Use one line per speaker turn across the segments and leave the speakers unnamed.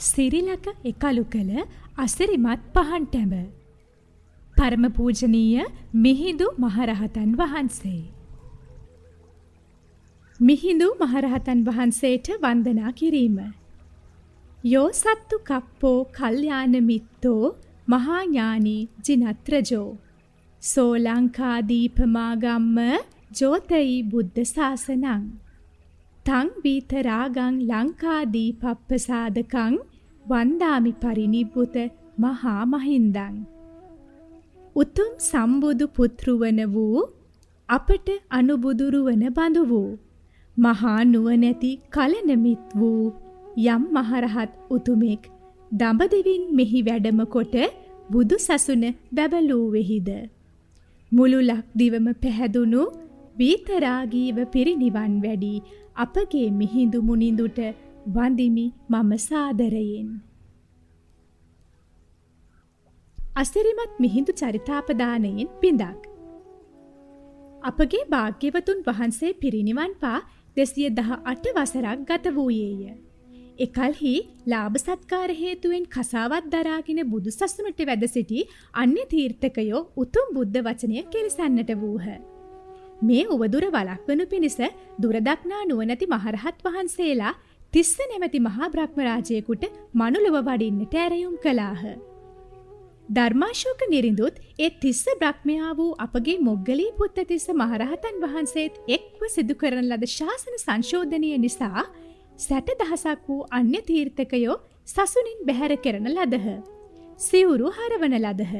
සිරිලක එකලු කළ අසිරිමත් පහන් ටැඹ. පරම පූජනීය මිහිඳු මහරහතන් වහන්සේ. මිහිඳු මහරහතන් වහන්සේට වන්දනා කිරීම. යෝ සත්තු කප්පෝ කල්යාණ මිත්තෝ මහාඥානී ජිනත්‍රජෝ. සෝ ලංකාදීපමාගම්ම ජෝතයි බුද්ධ ශාසනං. තං වීතරාගං ලංකාදී පප්පසාදකං වන්දාමි පරිනිබ්බුත මහා මහින්දං. උතුම් සම්බුදු පුත්රුවන වූ අපට අනුබුදුරුවන බඳු වූ මහා නුවණැති කලනමිත් වූ යම් මහරහත් උතුමෙක් දඹදිවින් මෙහි වැඩම කොට බුදු සසුන බැබලූ වෙහිද මුළු ලක්දිවම පැහැදුණු වීතරාගීව පිරිනිවන් වැඩි අපගේ මිහිඳු මුනිඳුට වඳිමි මම සාදරයෙන්. අසිරිමත් මිහිඳු චරිතාපදානයෙන් පිඳක්. අපගේ භාග්‍යවතුන් වහන්සේ පිරිනිවන් පා දෙසිය දහ අට වසරක් ගත වූයේය. එකල්හි ලාභ සත්කාර හේතුවෙන් කසාවත් දරාගෙන බුදු සසුනට වැඩ සිටි අන්‍ය තීර්ථකයෝ උතුම් බුද්ධ වචනය කෙලසන්නට වූහ. මේ උවදුර වලක්වනු පිණිස දුරදක්නා නුවනැති මහරහත් වහන්සේලා තිස්ස නැමැති මහා බ්‍රහ්මරාජයකුට මනුලොව වඩින්නට ඇරයුම් කළාහ. ධර්මාශෝක නිරිඳුත් ඒ තිස්ස බ්‍රහ්මයා වූ අපගේ මොග්ගලී පුත්ත තිස්ස මහරහතන් වහන්සේත් එක්ව සිදු කරන ලද ශාසන සංශෝධනය නිසා සැට දහසක් වූ අන්‍ය තීර්ථකයෝ සසුනින් බැහැර කරන ලදහ. සිවුරු හරවන ලදහ.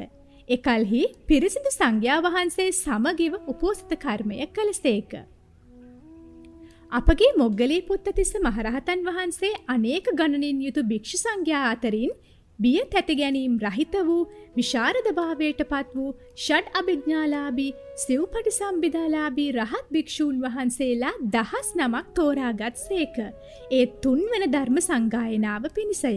එකල්හි පිරිසිදු සංඝයා වහන්සේ සමගිව උපෝසත කර්මය කළසේක. අපගේ මොග්ගලී පුත්තතිස්ස මහරහතන් වහන්සේ අනේක ගණනින් යුතු භික්ෂු සංඝයා අතරින් බිය තැති ගැනීම් රහිත වූ විශාරද භාවයට පත් වූ ෂඩ් අභිඥාලාබී සිව්පටි සම්බිධාලාබී රහත් භික්‍ෂූන් වහන්සේලා දහස් නමක් තෝරාගත් සේක. ඒ තුන්වන ධර්ම සංගායනාව පිණිසය.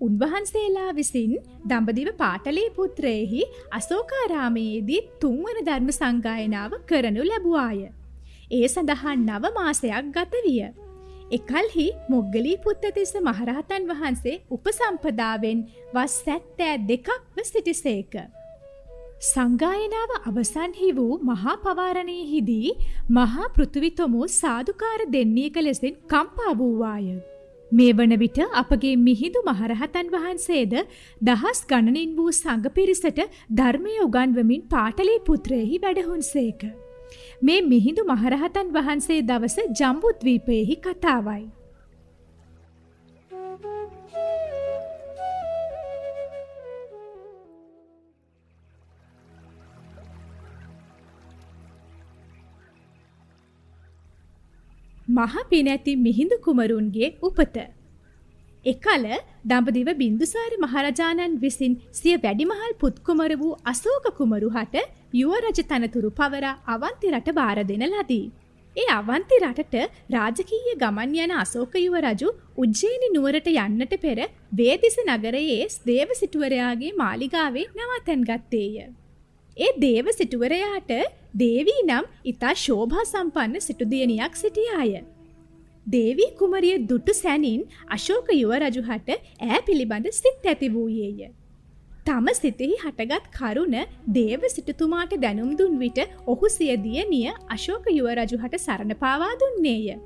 උන්වහන්සේලා විසින් දඹදිව පාටලේ පුත්‍රයෙහි අසෝකාරාමයේදී තුන්වන ධර්ම සංගායනාව කරනු ලැබුවාය. ඒ සඳහා නව මාසයක් ගත විය. එකල්හි මොග්ගලී පුත්තතිස්ස මහරහතන් වහන්සේ උපසම්පදාවෙන් වස් සැත්තෑ දෙකක්ව සිටිසේක. සංගායනාව අවසන්හි වූ මහා පවාරණයෙහිදී මහා පෘථවිතොමෝ සාධකාර දෙන්නේක ලෙසින් කම්පා වූවාය. මේ වන විට අපගේ මිහිඳු මහරහතන් වහන්සේද දහස් ගණනින් වූ සංඝ පිරිසට ධර්මය උගන්වමින් පාටලී පුත්‍රයෙහි වැඩහුන්සේක. මේ මිහිඳු මහරහතන් වහන්සේ දවස ජම්බුද්වීපයෙහි කතාවයි. මහ පිනැති මිහිඳු කුමරුන්ගේ උපත. එකල දඹදිව බින්දුසාර මහරජාණන් විසින් සිය වැඩිමහල් පුත්කුමර වූ අසෝක කුමරු හට යුවරජ තනතුරු පවරා අවන්ති රට බාර දෙන ලදී. ඒ අවන්ති රටට රාජකීය ගමන් යන අසෝක යුව රජු උජ්ජේනි නුවරට යන්නට පෙර වේදිස නගරයේ දේව සිටුවරයාගේ මාලිගාවේ නවතැන් ගත්තේය. ඒ දේව සිටුවරයාට දේවී නම් ඉතා ශෝභා සම්පන්න සිටුදියණියක් සිටියාය. දේවී කුමරිය දුටු සැනින් අශෝක යුව රජුහට ඈ පිළිබඳ සිත් ඇති වූයේය. තම සිතෙහි හටගත් කරුණ දේව සිටතුමාට දැනුම් දුන් විට ඔහු සිය දියණිය අශෝක යුව රජුහට සරණ පාවා දුන්නේය.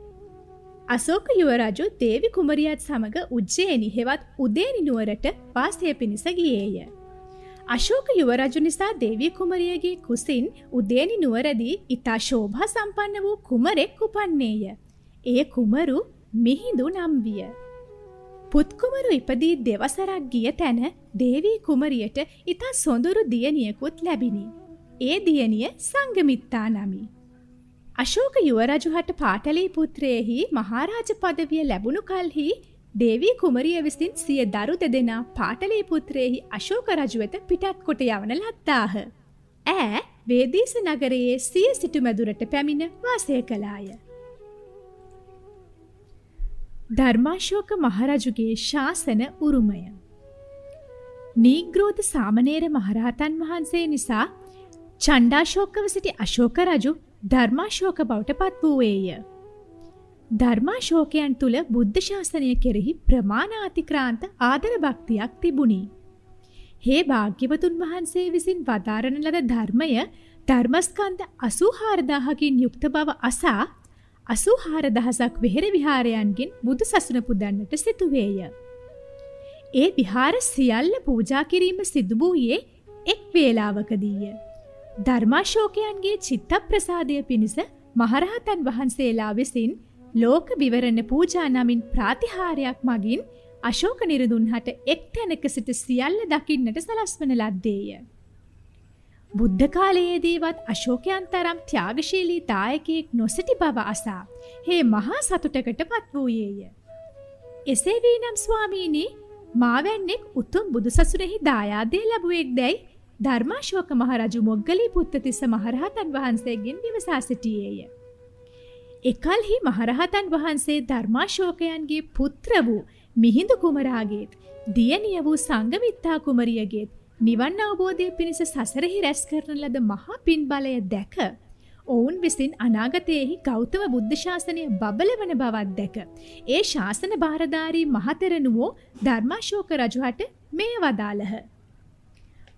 අසෝක යුවරජු දේවි කුමරියත් සමඟ උජ්ජේනි හෙවත් උදේනි නුවරට වාසය පිණිස ගියේය. අශෝක යුවරජු නිසා දේවී කුමරියගේ කුසින් උදේනි නුවරදී ඉතා ශෝභා සම්පන්න වූ කුමරෙක් උපන්නේය. ඒ කුමරු මිහිඳු නම් විය. පුත්කුමරු ඉපදී දෙවසරක් ගිය තැන දේවී කුමරියට ඉතා සොඳුරු දියණියකුත් ලැබිණි. ඒ දියණිය සංගමිත්තා නමි. අශෝක යුවරජුහට පාටලී පුත්‍රයෙහි මහාරාජ පදවිය ලැබුණු කල්හි දේවී කුමරිය විසින් සිය දරු දෙදෙනා පාටලී පුත්‍රයෙහි අශෝක රජු වෙත පිටත් කොට යවන ලත්තාහ. ඈ වේදීස නගරයේ සිය සිටුමැදුරට පැමිණ වාසය කළාය. ධර්මාශෝක මහරජුගේ ශාසන උරුමය. නීග්‍රෝධ සාමනේර මහරහතන් වහන්සේ නිසා චණ්ඩාශෝකව සිටි අශෝක රජු ධර්මාශෝක බවට පත් වූවේය. ධර්මාශෝකයන් තුළ බුද්ධ ශාසනය කෙරෙහි ප්‍රමාණාතික්‍රාන්ත ආදර භක්තියක් තිබුණි. හේ භාග්‍යවතුන් වහන්සේ විසින් වදාරන ලද ධර්මය ධර්මස්කන්ධ 84000කින් යුක්ත බව අසා 84000ක් වෙහෙර විහාරයන්ගෙන් බුදු සසුන පුදන්නට සිටුවේය. ඒ විහාර සියල්ල පූජා කිරීම සිදු වූයේ එක් වේලාවකදීය. ධර්මාශෝකයන්ගේ චිත්ත ප්‍රසාදය පිණිස මහරහතන් වහන්සේලා විසින් ලෝක විවරණ පූජා නමින් ප්‍රාතිහාරයක් මගින් අශෝක නිරදුන්හට එක් තැනක සිට සියල්ල දකින්නට සලස්වන ලද්දේය. බුද්ධ කාලයේදීවත් අශෝකයන් තරම් ත්‍යාගශීලී දායකයෙක් නොසිටි බව අසා හේ මහා සතුටකට පත් වූයේය. එසේ වී නම් ස්වාමීනී මාවැන්නෙක් උතුම් බුදුසසුනෙහි දායාදේ ලැබුවෙක් දැයි ධර්මාශෝක මහරජු මොග්ගලී පුත්තතිස්ස මහරහතන් වහන්සේගෙන් විමසා සිටියේය. එකල්හි මහරහතන් වහන්සේ ධර්මාශෝකයන්ගේ පුත්‍ර වූ මිහිඳු කුමරාගේත් දියණිය වූ සංගමිත්තා කුමරියගේත් නිවන් අවබෝධය පිණිස සසරෙහි රැස් කරන ලද මහා පින් බලය දැක ඔවුන් විසින් අනාගතයෙහි ගෞතම බුද්ධ ශාසනය බබලවන බවත් දැක ඒ ශාසන භාරධාරී මහතෙරණුවෝ ධර්මාශෝක රජුහට මේ වදාළහ.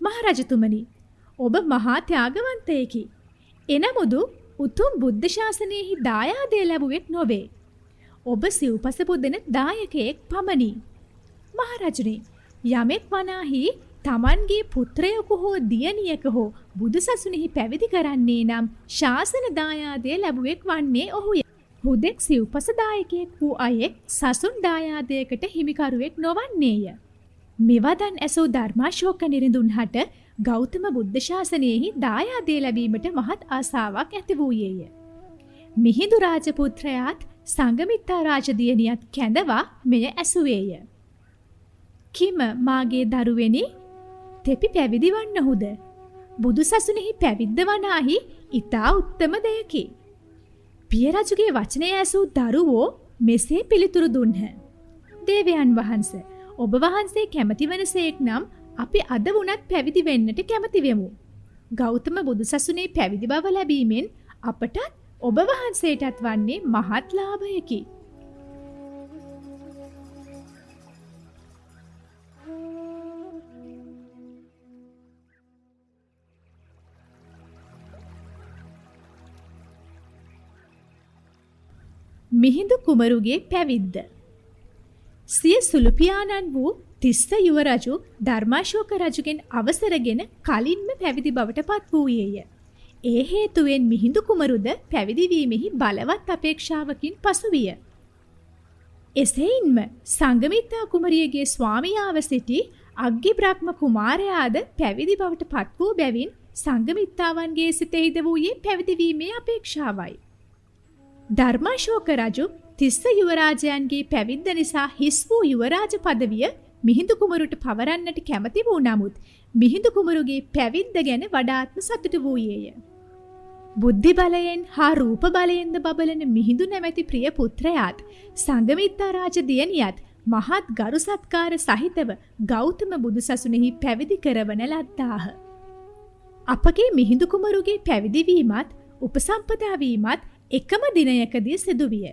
මහරජතුමනි ඔබ මහා ත්‍යාගවන්තයෙකි. එනමුදු උතුම් බුද්ධ ශාසනයෙහි දායාදය ලැබුවෙක් නොවේ. ඔබ සිව්පස පුදන දායකයෙක් පමණි. මහරජුනි යමෙක් වනාහි තමන්ගේ පුත්‍රයකු හෝ දියණියක හෝ බුදුසසුනෙහි පැවිදි කරන්නේ නම් ශාසන දායාදය ලැබුවෙක් වන්නේ ඔහුය. හුදෙක් සිව්පස දායකයෙක් වූ අයෙක් සසුන් දායාදයකට හිමිකරුවෙක් නොවන්නේය. මෙවදන් ඇසූ ධර්මාශෝක නිරිඳුන්හට ගෞතම බුද්ධ ශාසනයෙහි දායාදේ ලැබීමට මහත් ආසාවක් ඇති වූයේය. මිහිඳු රාජපුත්‍රයාත් සංගමිත්තා රාජදියණියත් කැඳවා මෙය ඇසුවේය. කිම මාගේ දරුවෙනි තෙපි පැවිදි වන්නහුද? බුදුසසුනෙහි පැවිද්ද වනාහි ඊතා උත්තම දෙයකි. පිය රජුගේ වචනය ඇසූ දරුවෝ මෙසේ පිළිතුරු දුන්හ. දේවයන් වහන්සේ ඔබ වහන්සේ කැමති වනසේක් නම් අපි අද වුණත් පැවිදි වෙන්නට කැමති වෙමු. ගෞතම බුදුසසුනේ පැවිදි බව ලැබීමෙන් අපටත් ඔබ වහන්සේටත් වන්නේ මහත් ලාභයකි. මිහිඳු කුමරුගේ පැවිද්ද සිය සුළුපියාණන් වූ තිස්ස යුවරජු ධර්මාශෝක රජුගෙන් අවසරගෙන කලින්ම පැවිදි බවට පත් වූයේය. ඒ හේතුවෙන් මිහිඳු කුමරුද පැවිදිවීමෙහි බලවත් අපේක්ෂාවකින් පසුවිය. එසේයින්ම සංගමිත්තා කුමරියගේ ස්වාමියාව සිටි අග්ගි බ්‍රහ්ම කුමාරයාද පැවිදි බවට පත් වූ බැවින් සංගමිත්තාවන්ගේ සිතෙහිද වූයේ පැවිදිවීමේ අපේක්ෂාවයි. ධර්මාශෝක රජු තිස්ස යුවරාජයන්ගේ පැවිද්ද නිසා හිස් වූ යුවරාජ පදවිය මිහිඳු කුමරුට පවරන්නට කැමති වූ නමුත් මිහිඳු කුමරුගේ පැවිද්ද ගැන වඩාත්ම සතුටු වූයේය. බුද්ධි බලයෙන් හා රූප බලයෙන්ද බබලන මිහිඳු නැමැති ප්‍රිය පුත්‍රයාත් සංගමිත්තා රාජ දියණියත් මහත් ගරු සත්කාර සහිතව ගෞතම බුදුසසුනේහි පැවිදි කරවන ලද්දාහ. අපගේ මිහිඳු කුමරුගේ පැවිදිවීමත් උපසම්පදා වීමත් එකම දිනයකදී සිදුවිය.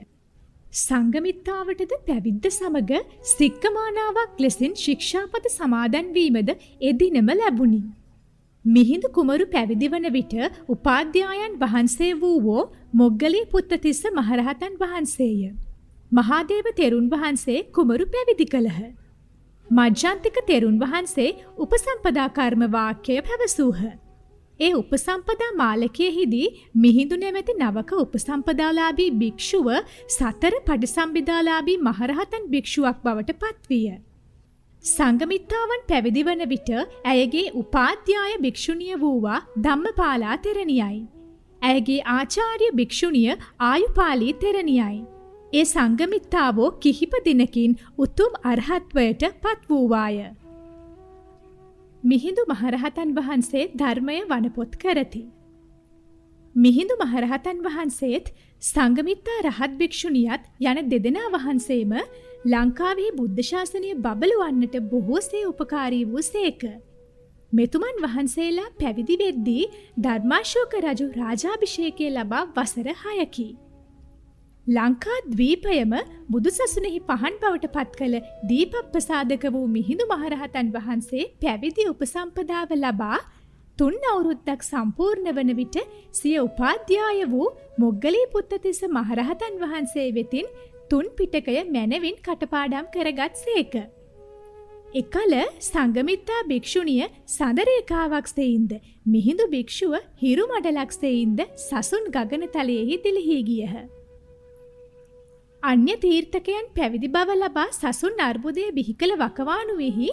සංගමිත්තාවටද පැවිද්ද සමග සික්කමානාවක් ලෙසින් ශික්ෂාපත සමාදන් වීමද එදිනම ලැබුණි. මිහිඳු කුමරු පැවිදි වන විට උපාධ්‍යායන් වහන්සේ වූවෝ මොග්ගලී පුත්තතිස්ස මහරහතන් වහන්සේය. මහාදේව තෙරුන් වහන්සේ කුමරු පැවිදි කළහ. මජ්ජන්තික තෙරුන් වහන්සේ උපසම්පදා කර්ම වාක්‍යය පැවසූහ. ඒ උපසම්පදා මාලකයෙහිදී මිහිඳු නැමැති නවක උපසම්පදාලාභී භික්ෂුව සතර පටිසම්භිදාලාභී මහරහතන් භික්ෂුවක් බවට පත්විය. සංගමිත්තාවන් පැවිදි වන විට ඇයගේ උපාධ්‍යාය භික්ෂුණිය වූවා ධම්මපාලා තෙරණියයි. ඇයගේ ආචාර්ය භික්ෂුණිය ආයුපාලී තෙරණියයි. ඒ සංගමිත්තාවෝ කිහිප දිනකින් උතුම් අරහත්වයට පත් වූවාය. මිහිඳු මහරහතන් වහන්සේ ධර්මය වනපොත් කරති. මිහිඳු මහරහතන් වහන්සේත් සංගමිත්තා රහත් භික්ෂුණියත් යන දෙදෙනා වහන්සේම ලංකාවේ බුද්ධ ශාසනය බබළුවන්නට බොහෝසේ උපකාරී වූ සේක. මෙතුමන් වහන්සේලා පැවිදි වෙද්දී ධර්මාශෝක රජු රාජාභිෂේකය ලබා වසර හයකි. ලංකා දවීපයම බුදුසසුනෙහි පහන් බවට පත් කළ දීපප්‍රසාදක වූ මිහිඳු මහරහතන් වහන්සේ පැවිදි උපසම්පදාව ලබා තුන් අවුරුද්දක් සම්පූර්ණ වන විට සිය උපාධ්‍යාය වූ මොග්ගලී පුත්තතිස්ස මහරහතන් වහන්සේ වෙතින් තුන් පිටකය මැනවින් කටපාඩම් කරගත් සේක. එකල සංගමිත්තා භික්‍ෂුණිය සඳරේකාවක් සෙයින්ද මිහිඳු භික්‍ෂුව හිරු මඩලක් සෙයින්ද සසුන් ගගනතලයෙහි දිලිහි ගියහ. අන්‍ය තීර්ථකයන් පැවිදි බව ලබා සසුන් අර්බුදය බිහිකළ වකවානුවෙහි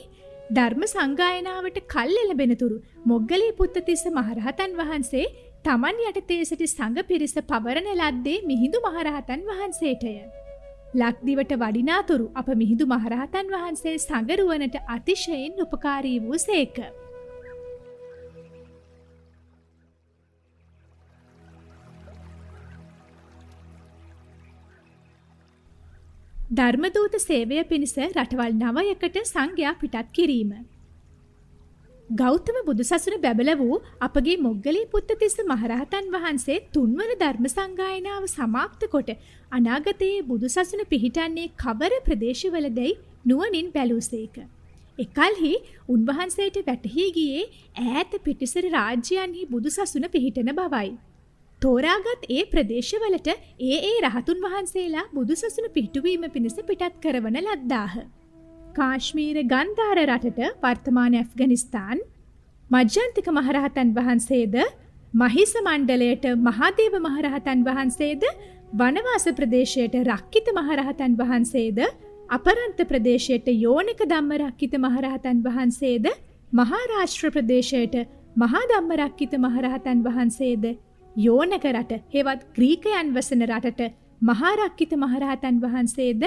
ධර්ම සංගායනාවට කල් එළබෙනතුරු මොග්ගලී පුත්තතිස්ස මහරහතන් වහන්සේ තමන් යටතේ සිටි සඟ පිරිස පවරන ලද්දේ මිහිඳු මහරහතන් වහන්සේටය. ලක්දිවට වඩිනාතුරු අප මිහිඳු මහරහතන් වහන්සේ සඟරුවනට අතිශයෙන් උපකාරී වූ සේක. ධර්මදූත සේවය පිණිස රටවල් නවයකට සංඝයා පිටත් කිරීම. ගෞතම බුදුසසුන බැබල වූ අපගේ මොග්ගලී පුත්තතිස්ස මහරහතන් වහන්සේ තුන්වන ධර්ම සංගායනාව සමාප්ත කොට අනාගතයේ බුදුසසුන පිහිටන්නේ කවර ප්‍රදේශවලදැයි නුවනින් බැලූසේක. එකල්හි උන්වහන්සේට වැටහි ගියේ ඈත පිටිසර රාජ්‍යයන්හි බුදුසසුන පිහිටන බවයි. තෝරාගත් ඒ ප්‍රදේශවලට ඒ ඒ රහතුන් වහන්සේලා බුදුසසුන පිහිටුවීම පිණිස පිටත් කරවන ලද්දාහ. කාශ්මීර ගන්ධාර රටට වර්තමාන ඇෆ්ගනිස්තාන් මජ්‍යන්තික මහරහතන් වහන්සේද මහිස මණ්ඩලයට මහාදේව මහරහතන් වහන්සේද වනවාස ප්‍රදේශයට රක්කිත මහරහතන් වහන්සේද අපරන්ත ප්‍රදේශයට යෝනක ධම්ම රක්කිත මහරහතන් වහන්සේද මහාරාෂ්ට්‍ර ප්‍රදේශයට මහා ධම්ම රක්කිත මහරහතන් වහන්සේද යෝනක රට හෙවත් ග්‍රීකයන් වසන රටට මහාරක්කිත මහරහතන් වහන්සේද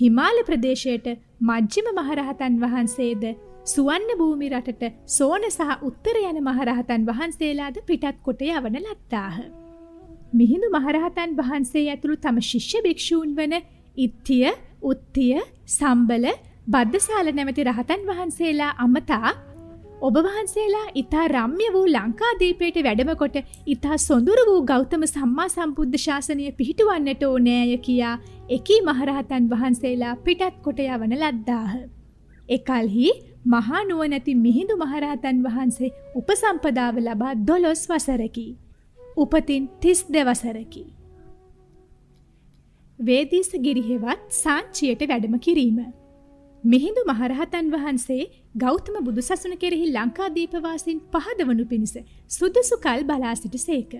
හිමාල ප්‍රදේශයට මජ්ජිම මහරහතන් වහන්සේද සුවන්න භූමි රටට සෝන සහ උත්තර යන මහරහතන් වහන්සේලාද පිටත් කොට යවන ලත්තාහ. මිහිඳු මහරහතන් වහන්සේ ඇතුළු තම ශිෂ්‍ය භික්‍ෂූන් වන ඉත්තිය උත්තිය සම්බල බද්ධසාල නැමති රහතන් වහන්සේලා අමතා ඔබ වහන්සේලා ඉතා රම්ය වූ ලංකාදීපයට වැඩමකොට ඉතා සොඳුරු වූ ගෞතම සම්මා සම්බුද්ධ ශාසනය පිහිටුවන්නට ඕනෑය කියා එකී මහරහතන් වහන්සේලා පිටත් කොට යවන ලද්දාහ. එකල්හි මහානුවනැති මිහිඳු මහරහතන් වහන්සේ උපසම්පදාව ලබා දොළොස් වසරකි. උපතින් තිස් දෙවසරකි. වේදීස ගිරිහෙවත් සාංචියට වැඩම කිරීම. මිහිඳු මහරහතන් වහන්සේ ගෞතම බුදුසසුන කෙරෙහි ලංකාදීපවාසින් පහදවනු පිණිස සුදුසු කල් බලා සිට සේක.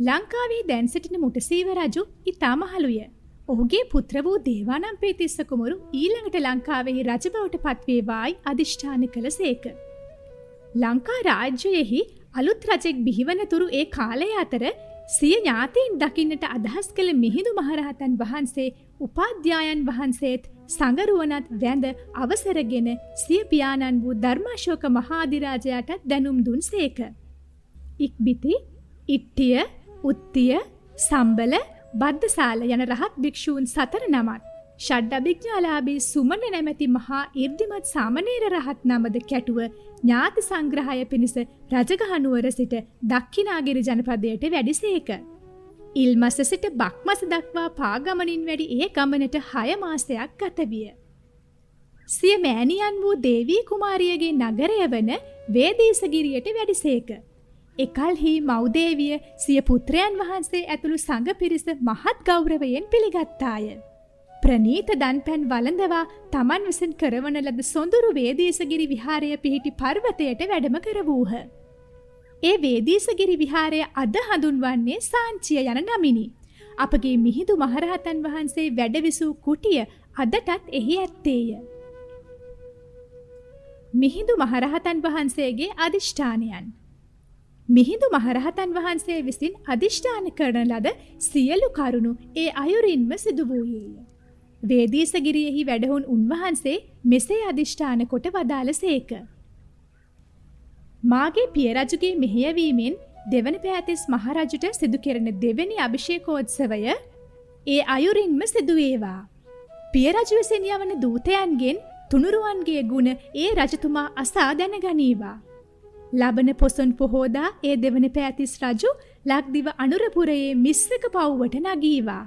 ලංකාවේ දැන් සිටින මුටසීව රජු ඉතා මහළුය. ඔහුගේ පුත්‍ර වූ දේවානම් පේතිස්ස කුමරු ඊළඟට ලංකාවෙහි රජබවට පත්වේවායි අධිෂ්ඨාන කළ සේක. ලංකා රාජ්‍යයෙහි අලුත් රජෙක් බිහිවනතුරු ඒ කාලය අතර සිය ඥාතීන් දකින්නට අදහස් කළ මිහිඳු මහරහතන් වහන්සේ උපාධ්‍යායන් වහන්සේත් සඟරුවනත් වැඳ අවසරගෙන සිය පියාණන් වූ ධර්මාශෝක මහාධිරාජයටත් දැනුම් දුන් සේක. ඉක්බිති ඉට්ටිය උත්තිය සම්බල බද්ධසාල යන රහත් භික්‍ෂූන් සතර නමත් ෂඩ්ඩභිඥාලාබී සුමන නැමැති මහා ඉර්දිමත් සාමනේර රහත් නමද කැටුව ඥාති සංග්‍රහය පිණිස රජගහනුවර සිට දක්කිනාගිරි ජනපදයට වැඩිසේක. ඉල්මස සිට බක්මස දක්වා පාගමනින් වැඩි ඒ ගමනට හය මාසයක් ගතවිය. සිය මෑණියන් වූ දේවී කුමාරියගේ නගරය වන වේදීසගිරියට වැඩිසේක. එකල්හි මෞදේවිය සිය පුත්‍රයන් වහන්සේ ඇතුළු සඟ පිරිස මහත් ගෞරවයෙන් පිළිගත්තාය. ප්‍රනීත දන්පැන් වලඳවා තමන් විසින් කරවන ලද සොඳුරු වේදේශගිරි විහාරය පිහිටි පර්වතයට වැඩම කරවූහ. ඒ වේදීසගිරි විහාරය අද හඳුන්වන්නේ සාංචිය යන නමිනි. අපගේ මිහිදු මහරහතන් වහන්සේ වැඩවිසූ කුටිය අදටත් එහි ඇත්තේය. මිහිදු මහරහතන් වහන්සේගේ අධිෂ්ඨානයන්. මිහිදු මහරහතන් වහන්සේ විසින් අධිෂ්ඨාන කරන ලද සියලු කරුණු ඒ අයුරින්ම සිදු වූයේය. වේදීසගිරියෙහි වැඩහුන් උන්වහන්සේ මෙසේ අධිෂ්ඨාන කොට වදාළ සේක. මාගේ පියරජුගේ මෙහෙයවීමෙන් දෙවන පෑතිස් මහරජුට සිදු කෙරෙන දෙවැනි අභිෂේකෝත්සවය ඒ අයුරින්ම සිදුවේවා. පියරජු විසින් යවන දූතයන්ගෙන් තුනුරුවන්ගේ ගුණ ඒ රජතුමා අසා දැනගනීවා. ලබන පොසොන් පොහෝදා ඒ දෙවන පෑතිස් රජු ලක්දිව අනුරපුරයේ මිස්සක පව්වට නගීවා.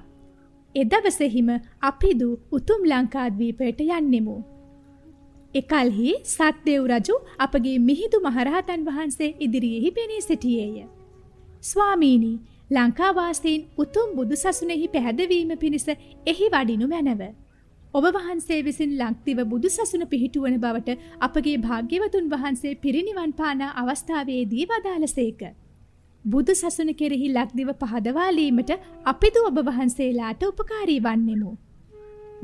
එදවසෙහිම අපිදු උතුම් ලංකාද්වීපයට යන්නෙමු. එකල්හි සත්දෙව් රජු අපගේ මිහිදු මහරහතන් වහන්සේ ඉදිරියෙහි පෙනී සිටියේය. ස්වාමීනි ලංකාවාසීන් උතුම් බුදු සසුනෙහි පැහැදවීම පිණිස එහි වඩිනු මැනව. ඔබ වහන්සේ විසින් ලංක්තිව බුදු සසුන පිහිටුවන බවට අපගේ භාග්‍යවතුන් වහන්සේ පිරිනිවන් පානා අවස්ථාවේදී වදාළසේක. බුදු සසුන කෙරෙහි ලක්දිව පහදවාලීමට අපිදු ඔබ වහන්සේලාට උපකාරී වන්නෙමු.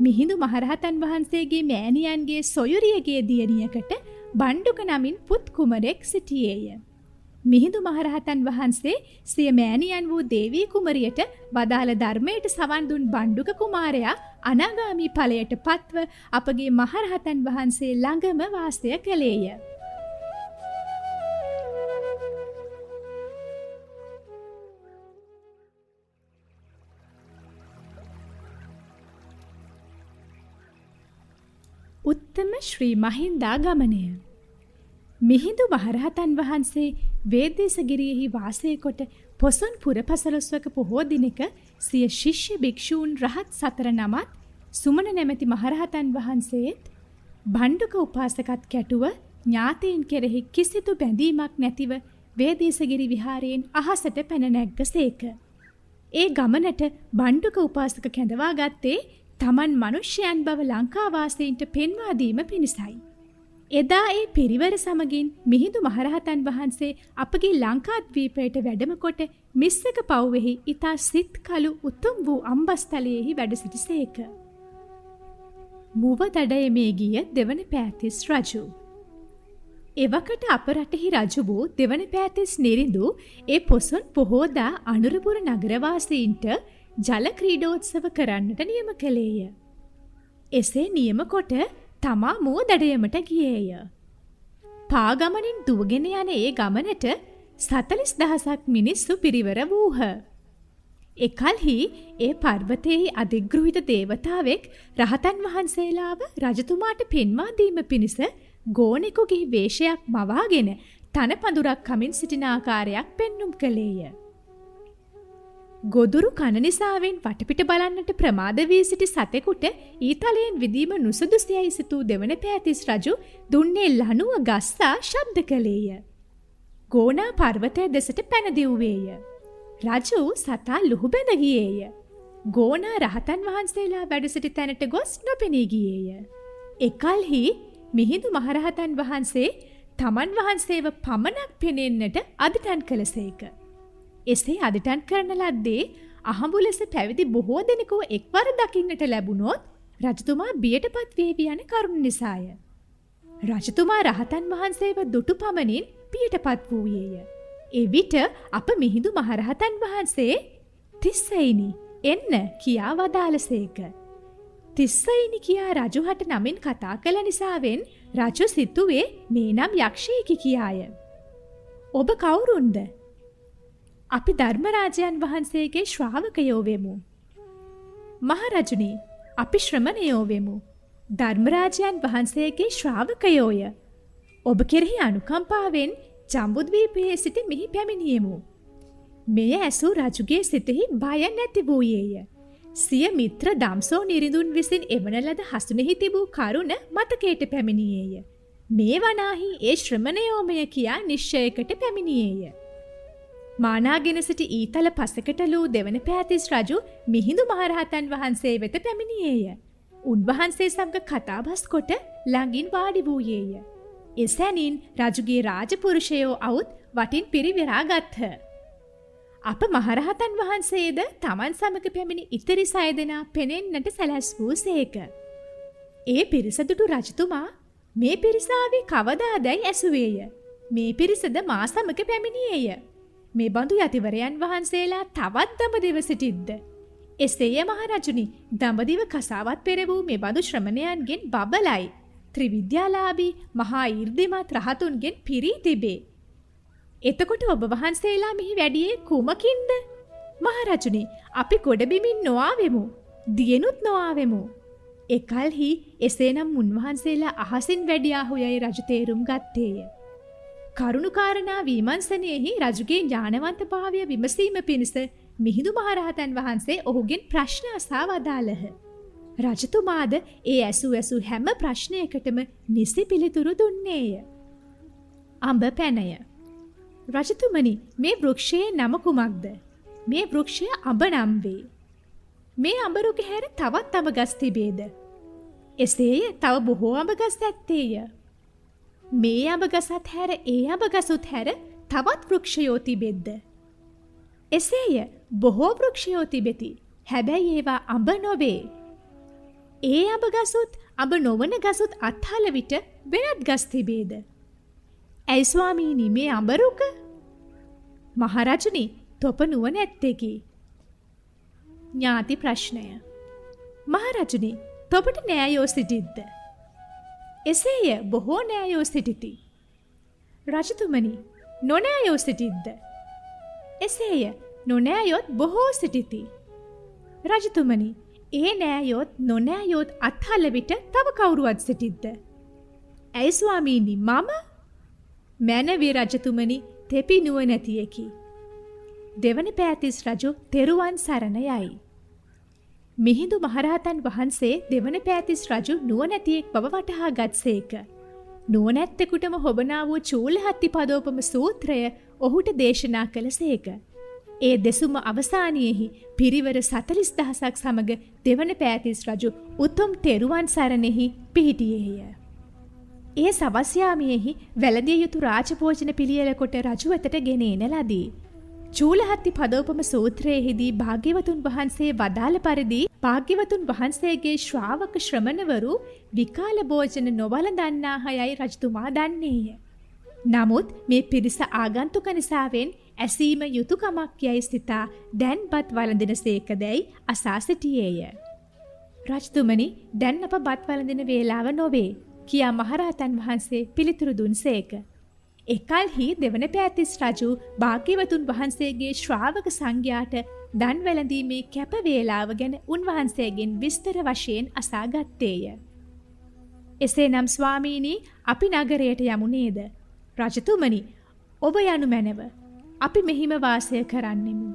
මිහිඳු මහරහතන් වහන්සේගේ මෑණියන්ගේ සොයුරියගේ දියණියකට බණ්ඩුක නමින් පුත් කුමරෙක් සිටියේය. මිහිඳු මහරහතන් වහන්සේ සිය මෑණියන් වූ දේවී කුමරියට වදාළ ධර්මයට සවන් දුන් බණ්ඩුක කුමාරයා අනාගාමී ඵලයට පත්ව අපගේ මහරහතන් වහන්සේ ළඟම වාසය කළේය. උත්තම ශ්‍රී මහින්දා ගමනය. මිහිඳු මහරහතන් වහන්සේ වේදේශගිරියෙහි වාසය කොට පොසොන් පුර පසළොස්වක පොහෝ දිනක සිය ශිෂ්‍ය භික්ෂූන් රහත් සතර නමත් සුමන නැමැති මහරහතන් වහන්සේත් බණ්ඩුක උපාසකත් කැටුව ඥාතීන් කෙරෙහි කිසිදු බැඳීමක් නැතිව වේදේශගිරි විහාරයෙන් අහසට පැන නැග්ග සේක. ඒ ගමනට බණ්ඩුක උපාසක කැඳවා ගත්තේ තමන් මනුෂ්‍යයන් බව ලංකාවාසීන්ට පෙන්වා දීම පිණිසයි. එදා ඒ පිරිවර සමගින් මිහිඳු මහරහතන් වහන්සේ අපගේ ලංකාද්වීපයට වැඩම කොට මිස්සක පව්වෙහි ඊතා සිත් කළු උතුම් වූ අම්බස්තලයෙහි වැඩ සිටිසේක. මුව දඩයමේ ගිය දෙවන පෑතිස් රජු. එවකට අප රටෙහි රජු වූ දෙවන පෑතිස් නිරිඳු ඒ පොසොන් පොහෝදා අනුරපුර නගරවාසීන්ට ජල ක්‍රීඩෝත්සව කරන්නට නියම කළේය. එසේ නියම කොට තමා මුව දඩයමට ගියේය. පාගමනින් දුවගෙන යන ඒ ගමනට සතලිස් දහසක් මිනිස්සු පිරිවර වූහ. එකල්හි ඒ පර්වතයෙහි අධිගෘහිත දේවතාවෙක් රහතන් වහන්සේලාව රජතුමාට පෙන්වාදීම පිණිස ගෝනෙකුගේ වේශයක් මවාගෙන තන පඳුරක් කමින් සිටින ආකාරයක් පෙන්නුම් කළේය. ගොදුරු කන නිසාවෙන් වටපිට බලන්නට ප්‍රමාද වී සිටි සතෙකුට ඊතලයෙන් විදීම නුසුදුසියයි සිතූ දෙවන පෑතිස් රජු දුන්නේ ලනුව ගස්සා ශබ්ද කළේය. ගෝනා පර්වතය දෙසට පැනදිව්වේය. රජු සතා ලුහු බැඳ ගියේය. ගෝනා රහතන් වහන්සේලා වැඩසිටි තැනට ගොස් නොපෙනී ගියේය. එකල්හි මිහිඳු මහරහතන් වහන්සේ තමන් වහන්සේව පමණක් පෙනෙන්නට අධිටන් කළසේක. එසේ අදිටන් කරන ලද්දේ අහඹු ලෙස පැවිදි බොහෝ දෙනෙකු එක්වර දකින්නට ලැබුණොත් රජතුමා බියට පත්වේවි යන කරුණ නිසාය. රජතුමා රහතන් වහන්සේව දුටු පමණින් පියට පත් වූයේය. එවිට අප මිහිඳු මහරහතන් වහන්සේ තිස්සයිනි එන්න කියා වදාළසේක. තිස්සයිනි කියා රජුහට නමින් කතා කළ නිසාවෙන් රජු සිතුවේ මේ නම් යක්ෂයකි කියාය. ඔබ කවුරුන්ද අපි ධර්මරාජයන් වහන්සේගේ ශ්‍රාවකයෝ වෙමු. මහරජුනි, අපි ශ්‍රමණයෝ වෙමු. ධර්මරාජයන් වහන්සේගේ ශ්‍රාවකයෝය. ඔබ කෙරෙහි අනුකම්පාවෙන් ජම්බුද්වීපයේ සිට මෙහි පැමිණියෙමු. මෙය ඇසූ රජුගේ සිතෙහි බය නැති වූයේය. සිය මිත්‍ර දම්සෝ නිරිඳුන් විසින් එවන ලද හසුනෙහි තිබූ කරුණ මතකයට පැමිණියේය. මේ වනාහි ඒ ශ්‍රමණයෝමය කියා නිශ්චයකට පැමිණියේය. මානාගෙන සිටි ඊතල පසකටලූ දෙවන පෑතිස් රජු මිහිඳු මහරහතන් වහන්සේ වෙත පැමිණියේය. උන්වහන්සේ සමග කතාබස් කොට ළඟින් වාඩි වූයේය. එසැනින් රජුගේ රාජපුරුෂයෝ අවුත් වටින් පිරිවෙරා ගත්හ. අප මහරහතන් වහන්සේද තමන් සමග පැමිණි ඉතිරි සය දෙනා පෙනෙන්නට සැලැස් වූ සේක. ඒ පිරිසදුටු රජතුමා මේ පිරිසාවේ කවදාදැයි ඇසුවේය. මේ පිරිසද මා සමග පැමිණියේය. මේ බඳු යතිවරයන් වහන්සේලා තවත් දඹදිව සිටිද්ද. එසේය මහරජුනි දඹදිව කසාවත් පෙර වූ මේ බඳු ශ්‍රමණයන්ගෙන් බබලයි. ත්‍රිවිද්‍යාලාභී මහා ඊර්දිමත් රහතුන්ගෙන් පිරී තිබේ. එතකොට ඔබ වහන්සේලා මෙහි වැඩියේ කුමකින්ද? මහරජුනි අපි ගොඩබිමින් නොආවෙමු. දියනුත් නොආවෙමු. එකල්හි එසේනම් උන්වහන්සේලා අහසින් වැඩියාහු යයි රජු තේරුම් ගත්තේය. කරුණුකාරණා වීමන්සනයෙහි රජුගේ ඥානවන්ත භාවය විමසීම පිණිස මිහිඳු මහරහතන් වහන්සේ ඔහුගෙන් ප්‍රශ්න අසා වදාළහ. රජතුමාද ඒ ඇසු ඇසු හැම ප්‍රශ්නයකටම නිසි පිළිතුරු දුන්නේය. අඹ පැනය. රජතුමනි මේ වෘක්ෂයේ නම කුමක්ද? මේ වෘක්ෂය අඹ නම් වේ. මේ අඹරුක හැර තවත් අඹ ගස් තිබේද? එසේය තව බොහෝ අඹ ගස් ඇත්තේය. මේ අඹ ගසත් හැර ඒ අඹ ගසුත් හැර තවත් වෘක්ෂයෝ තිබෙද්ද? එසේය බොහෝ වෘක්ෂයෝ තිබෙති. හැබැයි ඒවා අඹ නොවේ. ඒ අඹ ගසුත් අඹ නොවන ගසුත් අත්හල විට වෙනත් ගස් තිබේද? ඇයි ස්වාමීනි මේ අඹරුක? මහරජනි තොප නුවණ ඇත්තේකි. ඥාති ප්‍රශ්නය. මහරජනි තොපට නෑයෝ සිටිද්ද. එසේය බොහෝ නෑයෝ සිටිති. රජතුමනි නොනෑයෝ සිටිද්ද. එසේය නොනෑයොත් බොහෝ සිටිති. රජතුමනි ඒ නෑයොත් නොනෑයොත් අත්හල විට තව කවුරුවත් සිටිද්ද. ඇයි ස්වාමීනි මම මැනවී රජතුමනි තෙපි නුවනැතියකි. දෙවන පෑතිස් රජු තෙරුවන් සරණ යයි. මිහිඳු මහරහතන් වහන්සේ දෙවන පෑතිස් රජු නුවනැතියෙක් බව වටහා ගත්සේක. නුවනැත්තෙකුටම හොබනා වූ චූලහත්ති පදෝපම සූත්‍රය ඔහුට දේශනා කළ සේක. ඒ දෙසුම අවසානයෙහි පිරිවර සතලිස් දහසක් සමඟ දෙවන පෑතිස් රජු උතුම් තෙරුවන් සරණෙහි පිහිටියේය. ඒ සවස්යාමයෙහි වැළදිය යුතු රාජපෝජන පිළියල කොට රජු වෙතට ගෙනේන ලදී. චූලහත්ති පදෝපම සූත්‍රයේහිදී භාග්‍යවතුන් වහන්සේ වදාළ පරිදි භාග්‍යවතුන් වහන්සේගේ ශ්‍රාවක ශ්‍රමණවරු විකාල භෝජන නොවලඳන්නාහයයි රජතුමා දන්නේය. නමුත් මේ පිරිස ආගන්තුක නිසාවෙන් ඇසීම යුතුයකමක් යයි සිතා දැන්පත් වළඳින සේකදැයි අසා සිටියේය. රජතුමනි දැන් අප බත් වළඳින වේලාව නොවේ කියා මහරහතන් වහන්සේ පිළිතුරු දුන්සේක. එකල්හි දෙවන පෑතිස් රජු භාග්‍යවතුන් වහන්සේගේ ශ්‍රාවක සංඝයාට දන් වැළඳීමේ කැප වේලාව ගැන උන්වහන්සේගෙන් විස්තර වශයෙන් අසා ගත්තේය. එසේනම් ස්වාමීනි අපි නගරයට යමු නේද? රජතුමනි, ඔබ යනු මැනව. අපි මෙහිම වාසය කරන්නෙමු.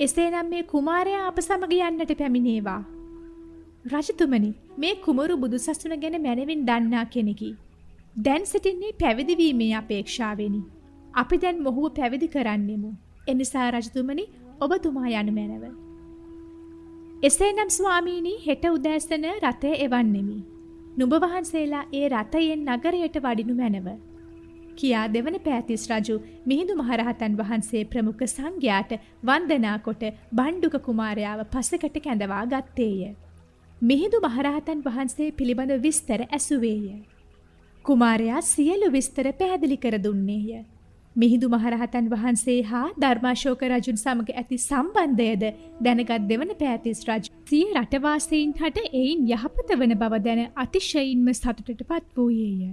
එසේනම් මේ කුමාරයා අප සමග යන්නට පැමිණේවා. රජතුමනි, මේ කුමරු බුදුසසුන ගැන මැනවින් දන්නා කෙනෙකි. දැන් සිටින්නේ පැවිදිවීමේ අපේක්ෂාවෙනි. අපි දැන් මොහුව පැවිදි කරන්නෙමු. එනිසා රජතුමනි ඔබතුමා යනු මැනව. එසේනම් ස්වාමීනි හෙට උදෑසන රථය එවන්නෙමි. නුඹ වහන්සේලා ඒ රථයෙන් නගරයට වඩිනු මැනව. කියා දෙවන පෑතිස් රජු මිහිඳු මහරහතන් වහන්සේ ප්‍රමුඛ සංඝයාට වන්දනා කොට බණ්ඩුක කුමාරයාව පසකට කැඳවා ගත්තේය. මිහිඳු මහරහතන් වහන්සේ පිළිබඳ විස්තර ඇසුවේය. කුමාරයා සියලු විස්තර පැහැදිලි කර දුන්නේය. මිහිඳු මහරහතන් වහන්සේ හා ධර්මාශෝක රජුන් සමග ඇති සම්බන්ධයද දැනගත් දෙවන පෑතිස් රජු සිය රටවාසීන් හට එයින් යහපත වන බව දැන අතිශයින්ම සතුටට පත් වූයේය.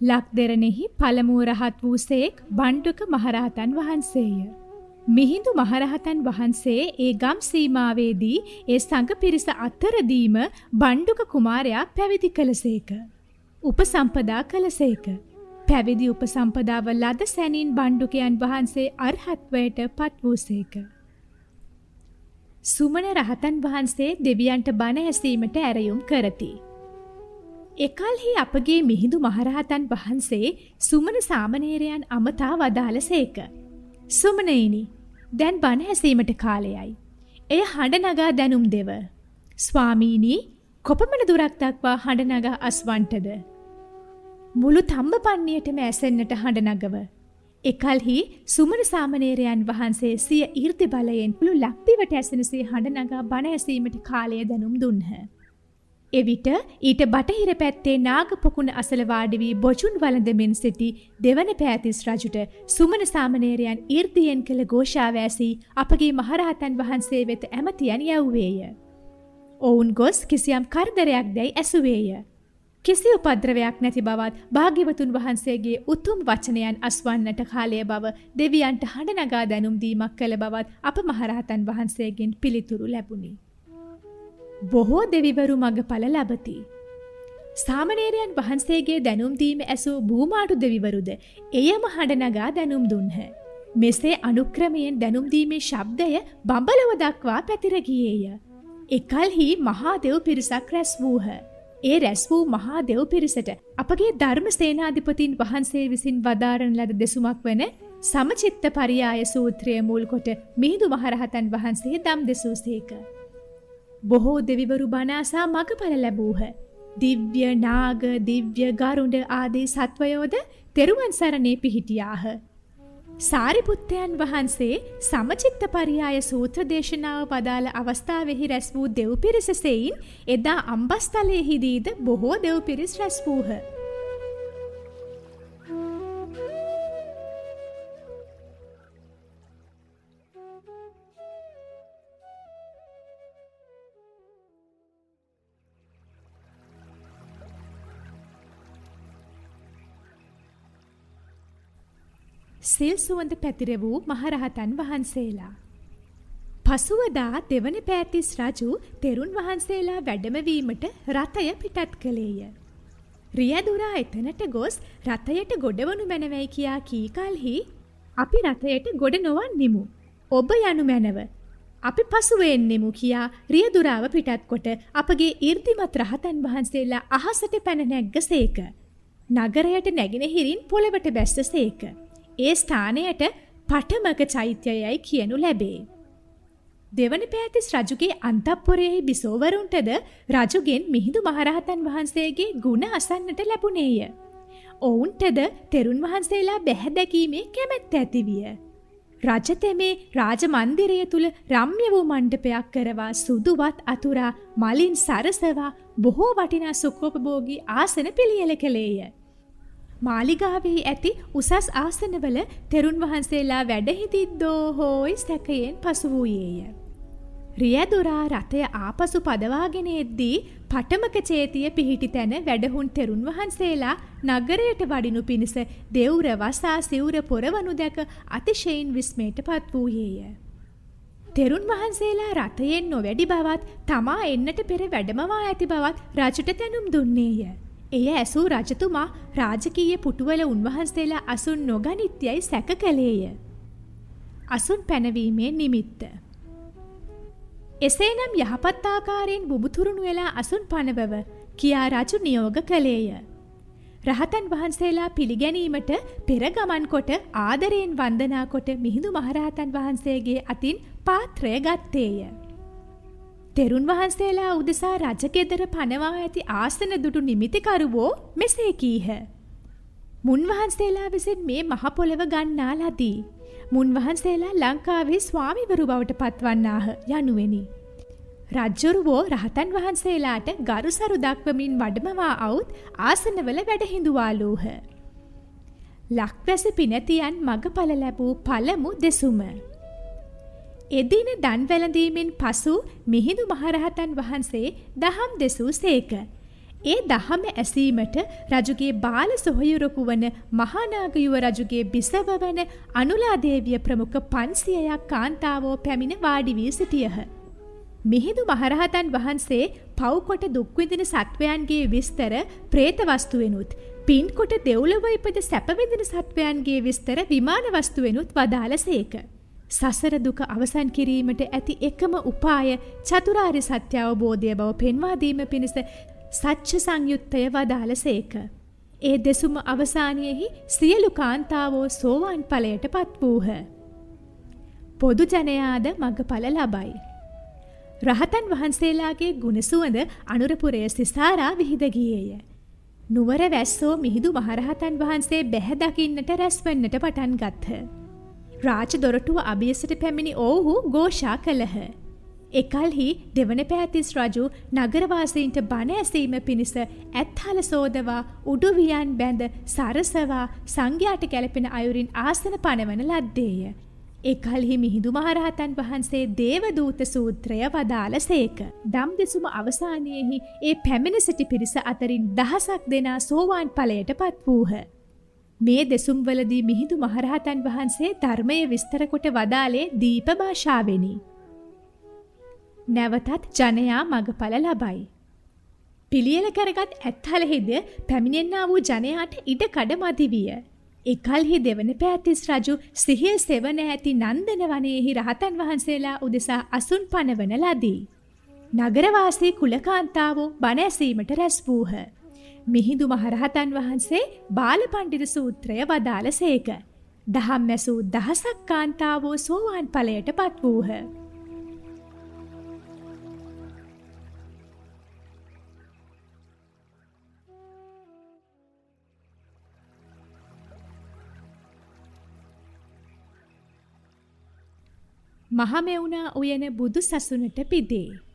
ලක්දෙරනෙහි පළමුව රහත් වූසේක් බණ්ඩුක මහරහතන් වහන්සේය. මිහිඳු මහරහතන් වහන්සේ ඒ ගම් සීමාවේදී ඒ සංඝ පිරිස අතරදීම බණ්ඩුක කුමාරයා පැවිදි කළසේක. උපසම්පදා කළසේක. පැවිදි උපසම්පදාව ලද සැනින් බණ්ඩුකයන් වහන්සේ අර්හත්වයට පත් වූසේක. සුමන රහතන් වහන්සේ දෙවියන්ට බණ ඇසීමට ඇරයුම් කරති. එකල්හි අපගේ මිහිඳු මහරහතන් වහන්සේ සුමන සාමනේරයන් අමතා වදාළසේක. සුමනයිනි දැන් බණ ඇසීමට කාලයයි. එය හඬ නගා දැනුම් දෙව. ස්වාමීනී කොපමණ දුරක් දක්වා හඬ නගා අස්වන්ටද මුළු තම්බපන්නියටම ඇසෙන්නට හඬ නගව. එකල්හි සුමන සාමනේරයන් වහන්සේ සිය ඊර්ති බලයෙන් මුළු ලක්දිවට ඇසෙනසේ හඬ නගා බණ ඇසීමට කාලය දැනුම් දුන්හ. එවිට ඊට බටහිර පැත්තේ නාගපොකුණ අසල වාඩි වී බොචුන් වළඳමින් සිටි දෙවන පෑතිස් රජුට සුමන සාමණේරයන් ඊර්තියෙන් කළ ഘോഷාව ඇසී අපගේ මහරහතන් වහන්සේ වෙත ඇමතියන් යවුවේය. ඔවුන් ගොස් කිසියම් කරදරයක් දැයි ඇසුවේය. කිසි උපද්‍රවයක් නැති බවත් භාග්‍යවතුන් වහන්සේගේ උතුම් වචනයන් අස්වන්නට කාලය බව දෙවියන්ට හඬ නගා දැනුම් දීමක් කළ බවත් අප මහරහතන් වහන්සේගෙන් පිළිතුරු ලැබුණි. බොහෝ දෙවිවරු මගඵල ලබති. සාමණේරයන් වහන්සේගේ දැනුම් දීම ඇසූ භූමාටු දෙවිවරුද එයම හඬ නගා දැනුම් දුන්හ. මෙසේ අනුක්‍රමයෙන් දැනුම්දීමේ ශබ්දය බඹලව දක්වා පැතිර ගියේය. එකල්හි මහා දෙව් පිරිසක් රැස් වූහ. ඒ රැස් වූ මහා දෙව් පිරිසට අපගේ ධර්ම සේනාධිපතින් වහන්සේ විසින් වදාරන ලද දෙසුමක් වන සමචිත්ත පරියාය සූත්‍රය මුල් කොට මිහිඳු මහරහතන් වහන්සේ දම් දෙසූසේක. බොහෝ දෙවිවරු බනාසා මගඵල ලැබූහ. දිව්‍ය නාග දිව්‍ය ගරුඩ ආදී සත්වයෝද තෙරුවන් සරණේ පිහිටියාහ. සාරිපුත්තයන් වහන්සේ සමචිත්ත පරියාය සූත්‍ර දේශනාව පදාළ අවස්ථාවෙහි රැස් වූ දෙව් පිරිස සෙයින් එදා අම්බස්තලයෙහිදීද බොහෝ දෙව් පිරිස් රැස් වූහ. සිල් සුවඳ පැතිර වූ මහරහතන් වහන්සේලා. පසුවදා දෙවන පෑතිස් රජු තෙරුන් වහන්සේලා වැඩමවීමට රථය පිටත් කළේය. රියදුරා එතනට ගොස් රථයට ගොඩවනු මැනවයි කියා කීකල්හි අපි රථයට ගොඩ නොවන්නෙමු. ඔබ යනු මැනව. අපි පසුවෙන්නෙමු කියා රියදුරාව පිටත් කොට අපගේ 이르දිමත් රහතන් වහන්සේලා අහසට පැන නැග්ග සේක. නගරයට නැගෙනහිරින් පොළවට බැස්ස සේක. ඒ ස්ථානයට පටමක චෛත්‍යයයි කියනු ලැබේ. දෙවන පෑතිස් රජුගේ අන්තපුරයෙහි බිසෝවරුන්ටද රජුගෙන් මිහිඳු මහරහතන් වහන්සේගේ ගුණ අසන්නට ලැබුණේය. ඔවුන්ටද තෙරුන් වහන්සේලා බැහැදැකීමේ කැමැත්ත ඇතිවිය. රජතෙමේ රාජ මන්දිරය තුළ රම්‍ය වූ මණ්ඩපයක් කරවා සුදුවත් අතුරා මලින් සරසවා බොහෝ වටිනා සුඛෝපභෝගී ආසන පිළියෙල කළේය. මාලිගාවෙහි ඇති උසස් ආසනවල තෙරුන් වහන්සේලා වැඩහිටිද්දෝ හෝයි සැකයෙන් පසු වූයේය. රියදුරා රථය ආපසු පදවාගෙන එද්දී පටමක චේතිය පිහිටි තැන වැඩහුන් තෙරුන් වහන්සේලා නගරයට වඩිනු පිණිස දෙව්ර වසා සිවුර පොරවනු දැක අතිශයින් විස්මයට පත් වූයේය. තෙරුන් වහන්සේලා රථයෙන් නොවැඩි බවත් තමා එන්නට පෙර වැඩමවා ඇති බවත් රජුට තැනුම් දුන්නේය. එය ඇසූ රජතුමා රාජකීය පුටුවල උන්වහන්සේලා අසුන් නොගනිත්‍යයි සැක කළේය. අසුන් පැනවීමේ නිමිත්ත. එසේනම් යහපත් ආකාරයෙන් බුබුතුරුණු වෙලා අසුන් පනවව කියා රජු නියෝග කළේය. රහතන් වහන්සේලා පිළිගැනීමට පෙර ගමන් කොට ආදරයෙන් වන්දනා කොට මිහිඳු මහරහතන් වහන්සේගේ අතින් පාත්‍රය ගත්තේය. තෙරුන් වහන්සේලා උදෙසා රජගෙදර පනවා ඇති ආසන දුටු නිමිතිකරුවෝ මෙසේ කීහ. මුන්වහන්සේලා විසින් මේ මහ පොළව ගන්නා ලදී. මුන්වහන්සේලා ලංකාවේ ස්වාමිවරු බවට පත්වන්නාහ යනුවෙනි. රජ්ජුරුවෝ රහතන් වහන්සේලාට ගරුසරු දක්වමින් වඩමවා අවුත් ආසනවල වැඩහිඳුවාලූහ. ලක්වැස පිනතියන් මගඵල ලැබූ පළමු දෙසුම. එදින දන් වැළඳීමෙන් පසු මිහිඳු මහරහතන් වහන්සේ දහම් දෙසූ සේක. ඒ දහම ඇසීමට රජුගේ බාල සොහයුරකු වන මහානාගයුව රජුගේ බිසව වන අනුලාදේවිය ප්‍රමුඛ පන්සියයක් කාන්තාවෝ පැමිණ වාඩි වී සිටියහ. මිහිඳු මහරහතන් වහන්සේ පව්කොට දුක්විඳින සත්වයන්ගේ විස්තර ප්‍රේත වස්තුවෙනුත් පින්කොට දෙව්ලොව ඉපද සැපවිඳින සත්වයන්ගේ විස්තර විමාන වස්තුවෙනුත් වදාළ සේක. සසර දුක අවසන් කිරීමට ඇති එකම උපාය චතුරාරි සත්‍ය අවබෝධය බව පෙන්වා දීම පිණිස සච්ච සංයුත්තය වදාළ සේක. ඒ දෙසුම අවසානයෙහි සියලු කාන්තාවෝ සෝවාන් ඵලයට පත් වූහ. පොදු ජනයාද මගඵල ලබයි. රහතන් වහන්සේලාගේ ගුණසුවඳ අනුරපුරය සිසාරා විහිද ගියේය. නුවර වැස්සෝ මිහිඳු මහරහතන් වහන්සේ බැහැ දකින්නට රැස්වන්නට පටන් ගත්හ. රාජ දොරටුව අභියසට පැමිණි ඔවුහු ഘോഷා කළහ. එකල්හි දෙවන පෑතිස් රජු නගරවාසීන්ට බණ ඇසීම පිණිස ඇත්හල සෝදවා උඩුවියන් බැඳ සරසවා සංඝයාට ගැලපෙන අයුරින් ආසන පනවන ලද්දේය. එකල්හි මිහිඳු මහරහතන් වහන්සේ දේවදූත සූත්‍රය වදාළ සේක. දම් දෙසුම අවසානයෙහි ඒ පැමිණ සිටි පිරිස අතරින් දහසක් දෙනා සෝවාන් ඵලයට පත් වූහ. මේ දෙසුම්වලදී මිහිඳු මහරහතන් වහන්සේ ධර්මය විස්තර කොට වදාලේ දීප භාෂාවෙනි. නැවතත් ජනයා මගඵල ලබයි. පිළියෙල කරගත් ඇත්හලෙහිද පැමිණෙන්නා වූ ජනයාට ඉඩ කඩ මදි විය. එකල්හි දෙවන පෑතිස් රජු සිහිය සෙවන ඇති නන්දන වනයෙහි රහතන් වහන්සේලා උදෙසා අසුන් පනවන ලදී. නගරවාසී කුලකාන්තාවෝ බණ ඇසීමට රැස් වූහ. මිහිඳු මහරහතන් වහන්සේ බාලපණ්ඩිත සූත්‍රය වදාළ සේක. දහම් මැසූ දහසක් කාන්තාවෝ සෝවාන් ඵලයට පත් වූහ. මහමෙවුනා උයන බුදු සසුනට පිදේ.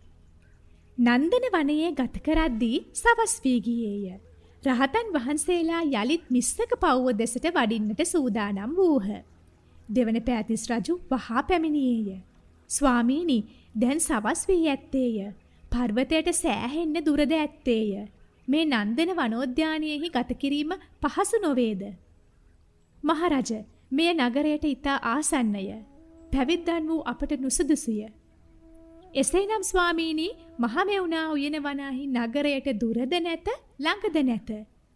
නන්දන වනයේ ගත කරද්දී සවස් වී ගියේය. රහතන් වහන්සේලා යලිත් මිස්සක පව්ව දෙසට වඩින්නට සූදානම් වූහ. දෙවන පෑතිස් රජු වහා පැමිණියේය. ස්වාමීනි දැන් සවස් වී ඇත්තේය. පර්වතයට සෑහෙන්න දුරද ඇත්තේය. මේ නන්දන වනෝද්‍යානයෙහි ගත කිරීම පහසු නොවේද? මහරජ මෙය නගරයට ඊතා ආසන්නය. පැවිද්දන් වූ අපට නුසුදුසුය. එසේනම් ස්වාමීනි මහමෙවුනා උයන වනාහි නගරයට දුරද නැත ළඟද නැත.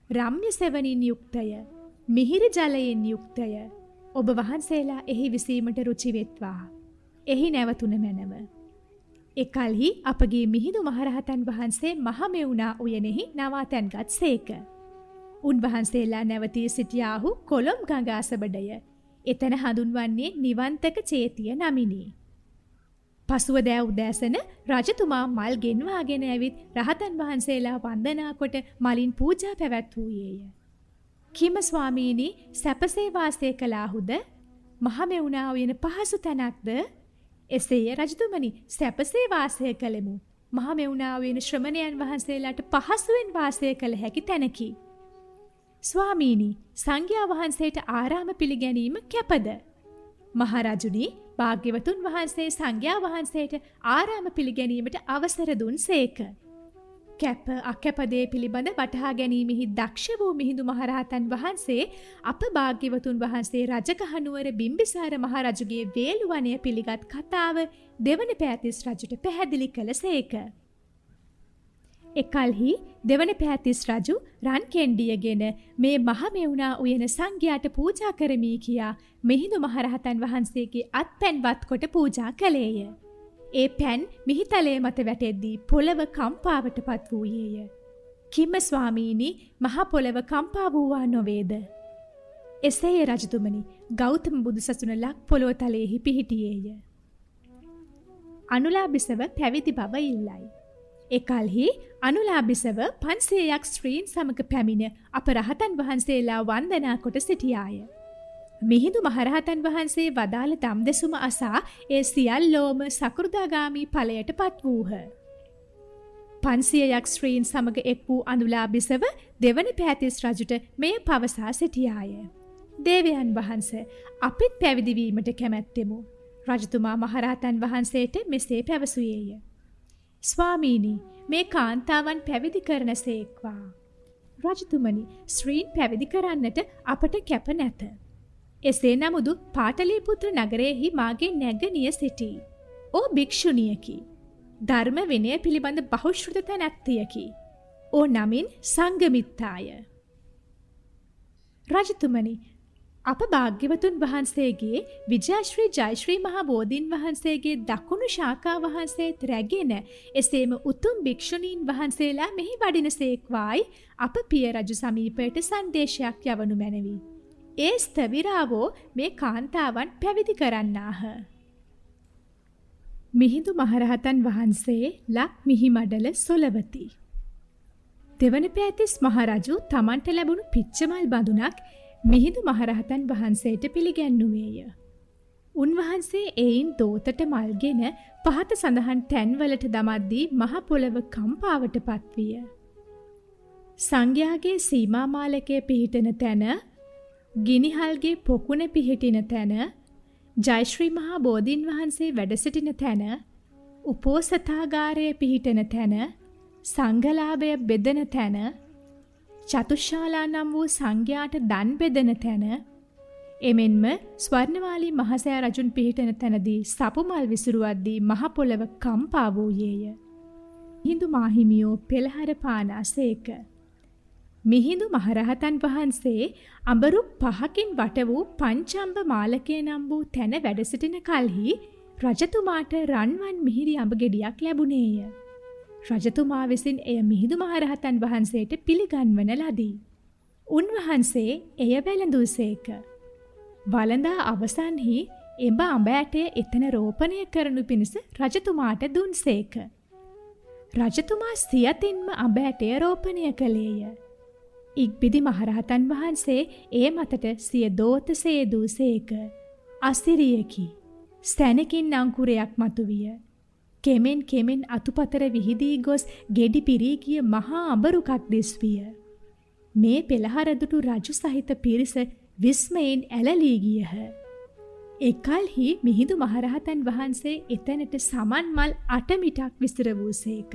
රම්‍ය සෙවණින් යුක්තය. මිහිරි ජලයෙන් යුක්තය. ඔබ වහන්සේලා එහි විසීමට රුචි වෙත්වා. එහි නැවතුන මැනව. එකල්හි අපගේ මිහිඳු මහරහතන් වහන්සේ මහමෙවුනා උයනෙහි නවාතැන්ගත් සේක. උන්වහන්සේලා නැවතී සිටියාහු කොළොම් ගඟාසබඩය එතන හඳුන්වන්නේ නිවන්තක චේතිය නමිනි. පසුව දෑ උදෑසන රජතුමා මල් ගෙන්වාගෙන ඇවිත් රහතන් වහන්සේලා වන්දනා කොට මලින් පූජා පැවැත්වූයේය. කිම ස්වාමීනි සැපසේ වාසය කළාහුද මහමෙවුනා උයන පහසු තැනක්ද එසේය රජතුමනි සැපසේ වාසය කළෙමු. මහමෙවුනා උයන ශ්‍රමණයන් වහන්සේලාට පහසුවෙන් වාසය කළ හැකි තැනකි. ස්වාමීනි සංඝයා වහන්සේට ආරාම පිළිගැනීම කැපද? මහරජුනි භාග්‍යවතුන් වහන්සේ සංඝයා වහන්සේට ආරාම පිළිගැනීමට අවසර දුන් සේක. කැප අකැපදේ පිළිබඳ වටහා ගැනීමෙහි දක්ෂ වූ මිහිඳු මහරහතන් වහන්සේ අප භාග්‍යවතුන් වහන්සේ රජකහනුවර බිම්බිසාර මහරජුගේ වේළුවනය පිළිගත් කතාව දෙවන පෑතිස් රජුට පැහැදිලි කළ සේක. එකල්හි දෙවන පෑතිස් රජු රන් කෙන්ඩියගෙන මේ මහමෙවුනා උයන සංඝයාට පූජා කරමී කියා මිහිඳු මහරහතන් වහන්සේගේ අත් පැන්වත් කොට පූජා කළේය. ඒ පැන් මිහිතලේ මත වැටෙද්දී පොළව කම්පාවට පත් වූයේය. කිම්ම ස්වාමීනි මහ පොළව කම්පා වූවා නොවේද. එසේය රජතුමනි ගෞතම බුදුසසුන ලක් පොළොව තලයෙහි පිහිටියේය. අනුලාබිසව පැවිදි බව ඉල්ලයි. එකල්හි අනුලාබිසව පන්සේයක් ස්ත්‍රීන් සමඟ පැමිණ අප රහතන් වහන්සේලා වන්දනා කොට සිටියාය. මිහිඳු මහරහතන් වහන්සේ වදාළ දම් දෙසුම අසා ඒ සියල්ලෝම සකෘදාගාමී ඵලයට පත් වූහ. පන්සියයක් ස්ත්‍රීන් සමඟ එක් වූ අනුලාබිසව දෙවන පෑතිස් රජුට මෙය පවසා සිටියාය. දේවයන් වහන්ස අපිත් පැවිදිවීමට කැමැත්තෙමු. රජතුමා මහරහතන් වහන්සේට මෙසේ පැවසුයේය. ස්වාමීනි මේ කාන්තාවන් පැවිදි කරන සේක්වා. රජතුමනි ශ්‍රීන් පැවිදි කරන්නට අපට කැප නැත. එසේ නමුදු පාටලීපුත්‍ර නගරයෙහි මාගේ නැගනිය සිටී. ඕ භික්‍ෂුණියකි. ධර්ම විනය පිළිබඳ බහුශ්ෘත තැනැත්තියකි. ඕ නමින් සංගමිත්තාය. රජතුමනි අප භාග්‍යවතුන් වහන්සේගේ විජයශ්‍රී ජයශ්‍රී මහා බෝධීන් වහන්සේගේ දකුණු ශාකා වහන්සේත් රැගෙන එසේම උතුම් භික්ෂුණීන් වහන්සේලා මෙහි වඩින සේක්වායි අප පිය රජු සමීපයට සංදේශයක් යවනු මැනවි. ඒ ස්ථවිරාවෝ මේ කාන්තාවන් පැවිදි කරන්නාහ. මිහිඳු මහරහතන් වහන්සේ ලක් මිහිමඩල සොලවති. දෙවන පෑතිස් මහරජු තමන්ට ලැබුණු පිච්චමල් බඳුනක් මිහිඳු මහරහතන් වහන්සේට පිළිගැන්නුවේය. උන්වහන්සේ එයින් දෝතට මල්ගෙන පහත සඳහන් තැන්වලට දමද්දී මහ පොළව කම්පාවට පත්විය. සංඝයාගේ සීමාමාලකය පිහිටන තැන ගිනිහල්ගේ පොකුණ පිහිටින තැන ජයශ්‍රී මහා බෝධීන් වහන්සේ වැඩසිටින තැන උපෝසථාගාරය පිහිටන තැන සංඝලාභය බෙදන තැන චතුෂ්ශාලා නම් වූ සංඝයාට දන් බෙදන තැන එමෙන්ම ස්වර්ණවාලී මහසෑ රජුන් පිහිටන තැනදී සපුමල් විසුරුවද්දී මහ පොළව කම්පා වූයේය. හිඳු මාහිමියෝ පෙළහර පානාසේක. මිහිඳු මහරහතන් වහන්සේ අඹරු පහකින් වට වූ පංචම්බ මාලකය නම් වූ තැන වැඩ සිටින කලෙහි රජතුමාට රන්වන් මිහිරි අඹ ගෙඩියක් ලැබුණේය. රජතුමා විසින් එය මිහිඳු මහරහතන් වහන්සේට පිළිගන්වන ලදී. උන්වහන්සේ එය වැළඳූසේක. වළඳා අවසන්හි එඹ අඹ ඇටය එතන රෝපණය කරනු පිණිස රජතුමාට දුන්සේක. රජතුමා සියතින්ම අඹ ඇටය රෝපණය කළේය. ඉක්බිදි මහරහතන් වහන්සේ ඒ මතට සිය දෝත සේදූ සේක. අසිරියකි. ස්තැනකින් අංකුරයක් මතුවිය. කෙමෙන් කෙමෙන් අතුපතර විහිදී ගොස් ගෙඩි පිරී ගිය මහා අඹරුකක් දිස්විය. මේ පෙළහරදුටු රජු සහිත පිරිස විස්මයෙන් ඇලලී ගියහ. එකල්හි මිහිඳු මහරහතන් වහන්සේ එතැනට සමන් මල් අටමිටක් විසිර වූසේක.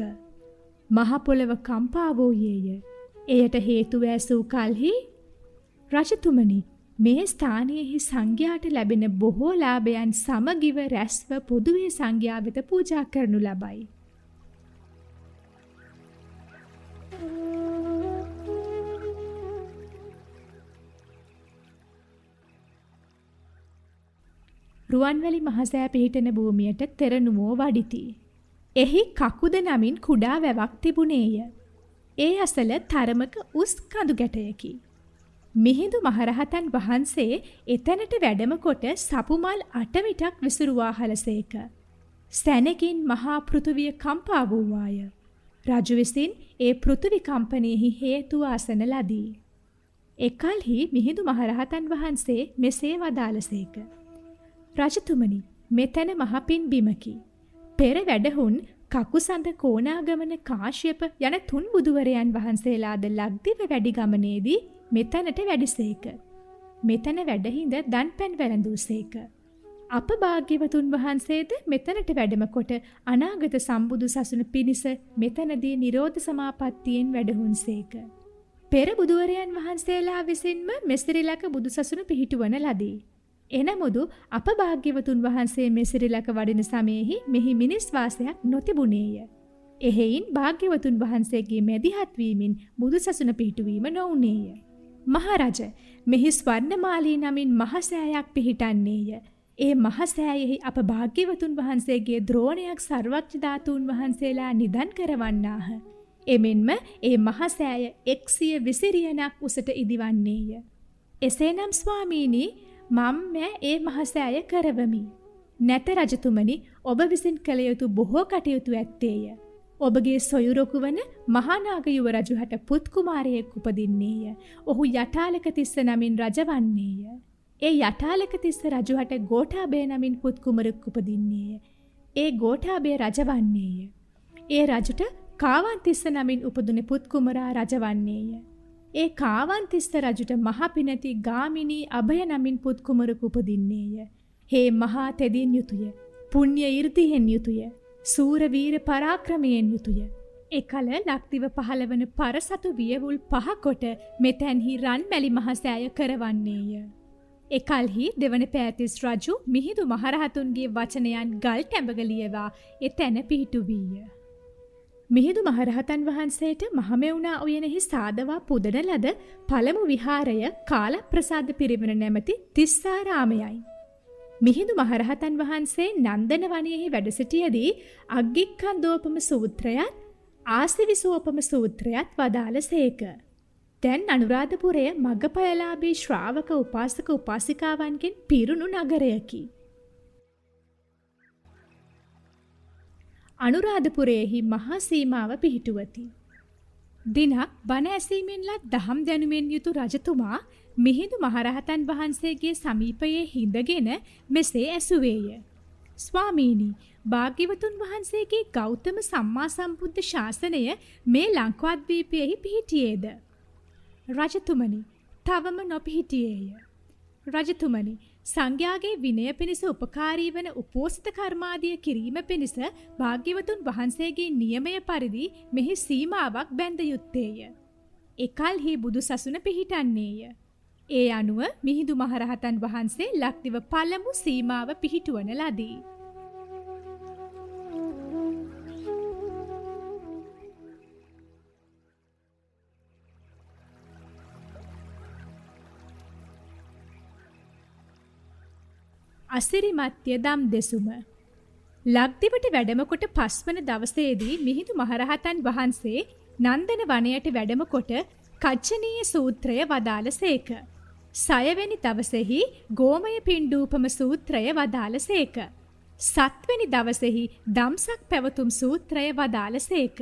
මහපොළව කම්පා වූයේය. එයට හේතුව ඇසූ කල්හි රජතුමනි මේ ස්ථානයෙහි සංඝයාට ලැබෙන බොහෝ ලාභයන් සමගිව රැස්ව පොදුවේ සංඝයා වෙත පූජා කරනු ලබයි. රුවන්වැලි මහසෑ පිහිටන භූමියට තෙරණුවෝ වඩිති. එහි කකුද නමින් කුඩා වැවක් තිබුණේය. ඒ අසල තරමක උස් කඳු ගැටයකි. මිහිඳු මහරහතන් වහන්සේ එතැනට වැඩම කොට සපුමල් අටමිටක් විසුරුවා හලසේක. සැනකින් මහා පෘථුවිය කම්පා වූවාය. රජු විසින් ඒ පෘථුවි කම්පනයෙහි හේතුව අසන ලදී. එකල්හි මිහිඳු මහරහතන් වහන්සේ මෙසේ වදාළසේක. රජතුමනි මෙතැන මහපින් බිමකි. පෙර වැඩහුන් කකුසඳ කෝනාගමන කාශ්‍යප යන තුන් බුදුවරයන් වහන්සේලාද ලක්දිව වැඩි ගමනේදී මෙතැනට වැඩිසේක. මෙතැන වැඩහිඳ දන් පැන් වැළඳූසේක. අප භාග්‍යවතුන් වහන්සේද මෙතැනට වැඩම කොට අනාගත සම්බුදු සසුන පිණිස මෙතැනදී නිරෝධ සමාපත්තියෙන් වැඩහුන්සේක. පෙර බුදුවරයන් වහන්සේලා විසින්ම මෙසිරිලක බුදු සසුන පිහිටුවන ලදී. එනමුදු අප භාග්‍යවතුන් වහන්සේ මෙසිරිලක වඩින සමයෙහි මෙහි මිනිස් වාසයක් නොතිබුණේය. එහෙයින් භාග්‍යවතුන් වහන්සේගේ මැදිහත් වීමෙන් බුදුසසුන පිහිටුවීම නොවුනේය. මහරජ මෙහි ස්වර්ණමාලී නමින් මහසෑයක් පිහිටන්නේය. ඒ මහසෑයෙහි අප භාග්‍යවතුන් වහන්සේගේ ද්‍රෝණයක් සර්වඥ ධාතුන් වහන්සේලා නිදන් කරවන්නාහ. එමෙන්ම ඒ මහසෑය 120 උසට ඉදිවන්නේය. එසේනම් ස්වාමීනි මම මෑ ඒ මහසෑය කරවමි. නැත රජතුමනි ඔබ විසින් කළ යුතු බොහෝ කටයුතු ඇත්තේය. ඔබගේ සොයුරොකු වන මහානාග යුව රජුහට පුත් කුමාරයෙක් උපදින්නේය. ඔහු යටාලක තිස්ස නමින් රජවන්නේය. ඒ යටාලක තිස්ස රජුහට ගෝඨාභය නමින් පුත් කුමරෙක් උපදින්නේය. ඒ ගෝඨාභය රජවන්නේය. ඒ රජුට කාවන්තිස්ස නමින් උපදුන පුත් කුමරා රජවන්නේය. ඒ කාවන්තිස්ස රජුට මහපිනැති ගාමිණී අභය නමින් පුත් කුමරකු උපදින්නේය. හේ මහා තෙදින් යුතුය. පුණ්‍ය 이르දිහෙන් යුතුය. සූරවීර පරාක්‍රමයෙන් යුතුය. එකල ලක්දිව පහළවන පරසතු වියවුල් පහකොට මෙතැන්හි රන්මැලි මහසෑය කරවන්නේය. එකල්හි දෙවන පෑතිස් රජු මිහිදු මහරහතුන්ගේ වචනයන් ගල් ටැඹගලියවා එතැන පිහිටුවීය. මිහිදු මහරහතන් වහන්සේට මහමෙවුනා උයනෙහි සාදවා පුදන ලද පළමු විහාරය කාලප්‍රසාද පිරිවන නැමැති තිස්සාරාමයයි. මිහිදු මහරහතන් වහන්සේ නන්දන වනයෙහි වැඩ සිටියදී අග්ගික්ඛන්දෝපම සූත්‍රයත් ආසිවිසෝපම සූත්‍රයත් වදාළ සේක. දැන් අනුරාධපුරය මගපයලාභී ශ්‍රාවක උපාසක උපාසිකාවන්ගෙන් පිරුණු නගරයකි. අනුරාධපුරයෙහි මහා සීමාව පිහිටුවති. දිනක් බණ ඇසීමෙන් ලත් දහම් දැනුමෙන් යුතු රජතුමා මිහිඳු මහරහතන් වහන්සේගේ සමීපයේ හිඳගෙන මෙසේ ඇසුවේය. ස්වාමීනි, භාග්‍යවතුන් වහන්සේගේ ගෞතම සම්මා සම්බුද්ධ ශාසනය මේ ලංකාද්වීපයෙහි පිහිටියේද? රජතුමනි, තවම නොපිහිටියේය. රජතුමනි, සංඝයාගේ විනය පිණිස උපකාරී වන උපෝසිත කර්මාදිය කිරීම පිණිස භාග්‍යවතුන් වහන්සේගේ නියමය පරිදි මෙහි සීමාවක් බැඳ යුත්තේය. එකල්හි බුදු සසුන පිහිටන්නේය. ඒ අනුව මිහිඳු මහරහතන් වහන්සේ ලක්දිව පළමු සීමාව පිහිටුවන ලදී. අසිරිමත්ය දම් දෙසුම. ලක්දිවට වැඩමකොට පස්වන දවසේදී මිහිඳු මහරහතන් වහන්සේ නන්දන වනයට වැඩමකොට කච්චනීය සූත්‍රය වදාළසේක. සයවැනි දවසෙහි ගෝමය පිණ්ඩූපම සූත්‍රය වදාළසේක. සත්වැනි දවසෙහි දම්සක් පැවතුම් සූත්‍රය වදාළසේක.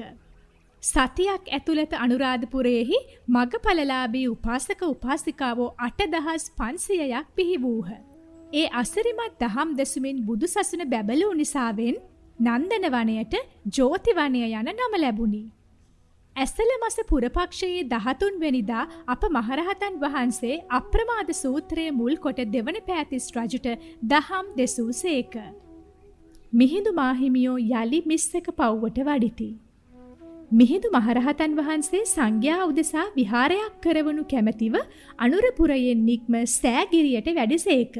සතියක් ඇතුළත අනුරාධපුරයෙහි මගඵලලාභී උපාසක උපාසිකාවෝ 8500ක් පිහි වූහ. ඒ අසිරිමත් දහම් දෙසුමින් බුදුසසුන බැබලූ නිසාවෙන් නන්දන වනයට ජෝති වනය යන නම ලැබුණි. ඇසල මස පුරපක්ෂයේ 13 වෙනිදා අප මහරහතන් වහන්සේ අප්‍රමාද සූත්‍රයේ මුල් කොට දෙවන පෑතිස් රජුට දහම් දෙසූසේක. මිහිඳු මාහිමියෝ යලි මිස්සක පව්වට වඩිති. මිහිඳු මහරහතන් වහන්සේ සංඝයා උදෙසා විහාරයක් කරවනු කැමැතිව අනුරපුරයෙන් නික්ම සෑගිරියට වැඩසේක.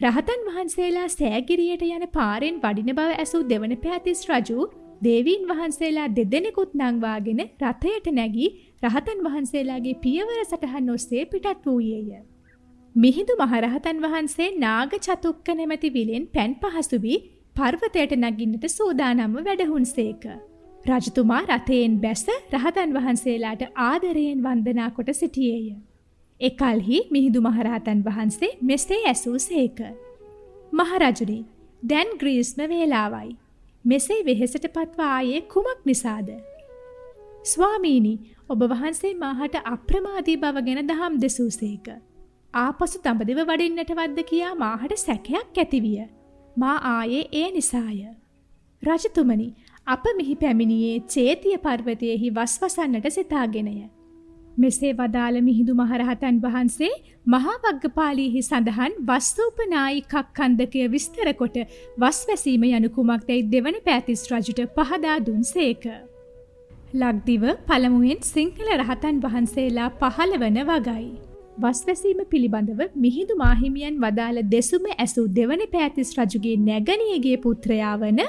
රහතන් වහන්සේලා සෑගිරියට යන පාරෙන් වඩින බව ඇසූ දෙවන පෑතිස් රජු දේවීන් වහන්සේලා දෙදෙනෙකුත් නංවාගෙන රථයට නැගී රහතන් වහන්සේලාගේ පියවර සටහන් ඔස්සේ පිටත් වූයේය. මිහිඳු මහරහතන් වහන්සේ නාග චතුක්ක නැමැති විලෙන් පැන් පහසු වී පර්වතයට නගින්නට සූදානම්ව වැඩහුන්සේක. රජතුමා රථයෙන් බැස රහතන් වහන්සේලාට ආදරයෙන් වන්දනා කොට සිටියේය. එකල්හි මිහිඳු මහරහතන් වහන්සේ මෙසේ ඇසූසේක. මහරජුනි, දැන් ග්‍රීස්ම වේලාවයි. මෙසේ වෙහෙසට පත්ව ආයේ කුමක් නිසාද? ස්වාමීනි, ඔබ වහන්සේ මාහට අප්‍රමාදී බව ගැන දහම් දෙසූසේක. ආපසු තඹදිව වඩින්නට වද්ද කියා මාහට සැකයක් ඇතිවිය. මා ආයේ ඒ නිසාය. රජතුමනි, අප මෙහි පැමිණියේ චේතිය පර්වතයෙහි වස්වසන්නට සිතාගෙනය. මෙසේ වදාළ මිහිඳු මහරහතන් වහන්සේ මහා වග්ගපාලීහි සඳහන් වස්තූපනායිකක් කන්දකය විස්තර කොට වස් වැසීම යනු කුමක්දැයි දෙවන පෑතිස් රජුට පහදා දුන්සේක. ලක්දිව පළමුවෙන් සිංහල රහතන් වහන්සේලා පහළ වන වගයි. වස්වැසීම පිළිබඳව මිහිඳු මාහිමියන් වදාළ දෙසුම ඇසූ දෙවන පෑතිස් රජුගේ නැගනියගේ පුත්‍රයා වන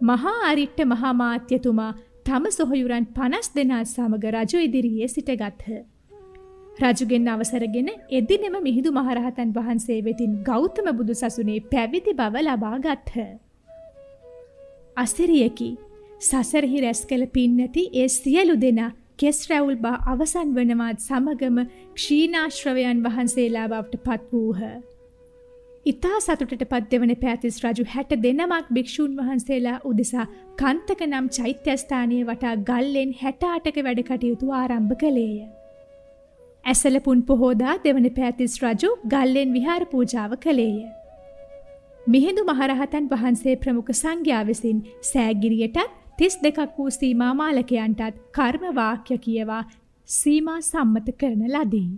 මහා අරිට්ට මහාමාත්‍යතුමා තම සොහොයුරන් පනස් දෙනා සමග රජු ඉදිරියේ සිටගත්හ. රජුගෙන් අවසරගෙන එදිනෙම මිහිඳු මහරහතන් වහන්සේ වෙතින් ගෞතම බුදු සසුනේ පැවිදි බව ලබා ගත්හ. අසිරියකි සසරහි රැස් කළ පින් නැති ඒ සියලු දෙනා කෙස් රැවුල් බා අවසන් වනවත් සමගම ක්ෂීනාශ්‍රවයන් වහන්සේලා බවට පත් වූහ. ඉතා සතුටට පත්දවන පැතිස් රජු හැට දෙනමක් භික්‍ෂූන් වහන්සේලා උදෙසා කන්තක නම් චෛත්‍යස්ථානය වටා ගල්ලෙන් හැටාටක වැඩ කටයුතු ආරම්භ කළේය. ඇසලපුන් පොහෝදා දෙවන පැතිස් රජු ගල්ලෙන් විහාර පූජාව කළේය. මිහිඳු මහරහතන් වහන්සේ ප්‍රමුඛ සංඝයා විසින් සෑගිරියටත් තිස් දෙකක් වූ සීමා මාලකයන්ටත් කර්ම වාක්‍ය කියවා සීමා සම්මත කරන ලදී.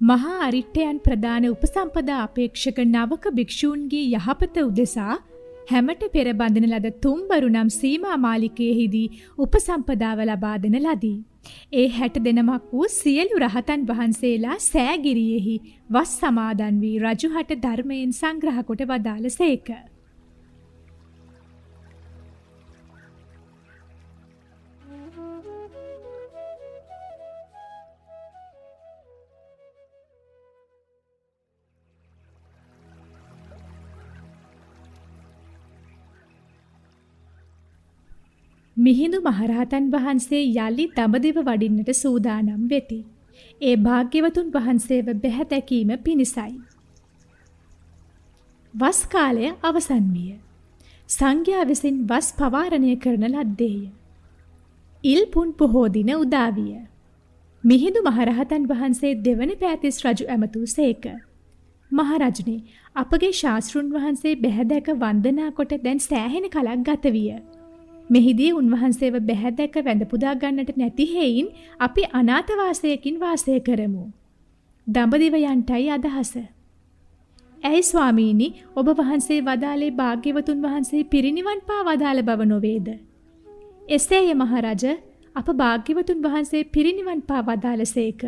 මහා අරිට්ටයන් ප්‍රධාන උපසම්පදා අපේක්ෂක නවක භික්ෂූන්ගේ යහපත උදෙසා හැමට පෙර බඳන ලද තුම්බරු නම් සීමා මාලිකයෙහිදී උපසම්පදාව ලබා දෙන ලදී. ඒ හැට දෙනමක් වූ සියලු රහතන් වහන්සේලා සෑගිරියෙහි වස් සමාදන් වී රජුහට ධර්මයෙන් සංග්‍රහ කොට වදාළ මිහිඳු මහරහතන් වහන්සේ යලි දඹදිව වඩින්නට සූදානම් වෙති. ඒ භාග්‍යවතුන් වහන්සේව බැහැ දැකීම පිණිසයි. වස් කාලය අවසන් විය. සංඝයා විසින් වස් පවාරණය කරන ලද්දේය. ඉල්පුන් පොහෝ දින උදා විය. මිහිඳු මහරහතන් වහන්සේ දෙවන පෑතිස් රජු ඇමතූ සේක. මහරජුනි අපගේ ශාස්ත්‍රුන් වහන්සේ බැහැ දැක වන්දනා කොට දැන් සෑහෙන කලක් ගත විය. මෙහිදී උන්වහන්සේව බැහැදැක වැඳ පුදා ගන්නට නැති හේයින් අපි අනාථවාසයකින් වාසය කරමු. දඹදිව යන්ටයි අදහස. ඇයි ස්වාමීනි ඔබ වහන්සේ වදාලේ භාග්‍යවතුන් වහන්සේ පිරිනිවන් පා වදාළ බව නොවේද? එසේය මහරජ අප භාග්‍යවතුන් වහන්සේ පිරිනිවන් පා වදාළසේක.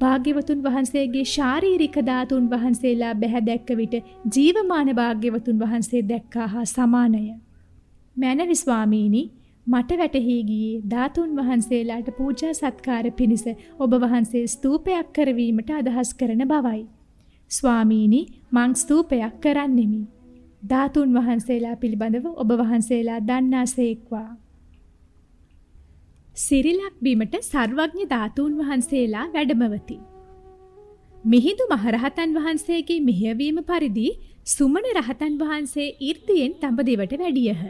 භාග්‍යවතුන් වහන්සේගේ ශාරීරික ධාතුන් වහන්සේලා බැහැ දැක්ක විට ජීවමාන භාග්‍යවතුන් වහන්සේ දැක්කා හා සමානය. මැනවි ස්වාමීනි මට වැටහි ගියේ ධාතුන් වහන්සේලාට පූජා සත්කාර පිණිස ඔබ වහන්සේ ස්තූපයක් කරවීමට අදහස් කරන බවයි. ස්වාමීනි මං ස්තූපයක් කරන්නෙමි. ධාතුන් වහන්සේලා පිළිබඳව ඔබ වහන්සේලා දන්නාසේක්වා. සිරිලක් බිමට සර්වඥ ධාතුන් වහන්සේලා වැඩමවති. මිහිඳු මහරහතන් වහන්සේගේ මෙහෙයවීම පරිදි සුමන රහතන් වහන්සේ 이르දියෙන් තඹදෙවට වැඩියහ.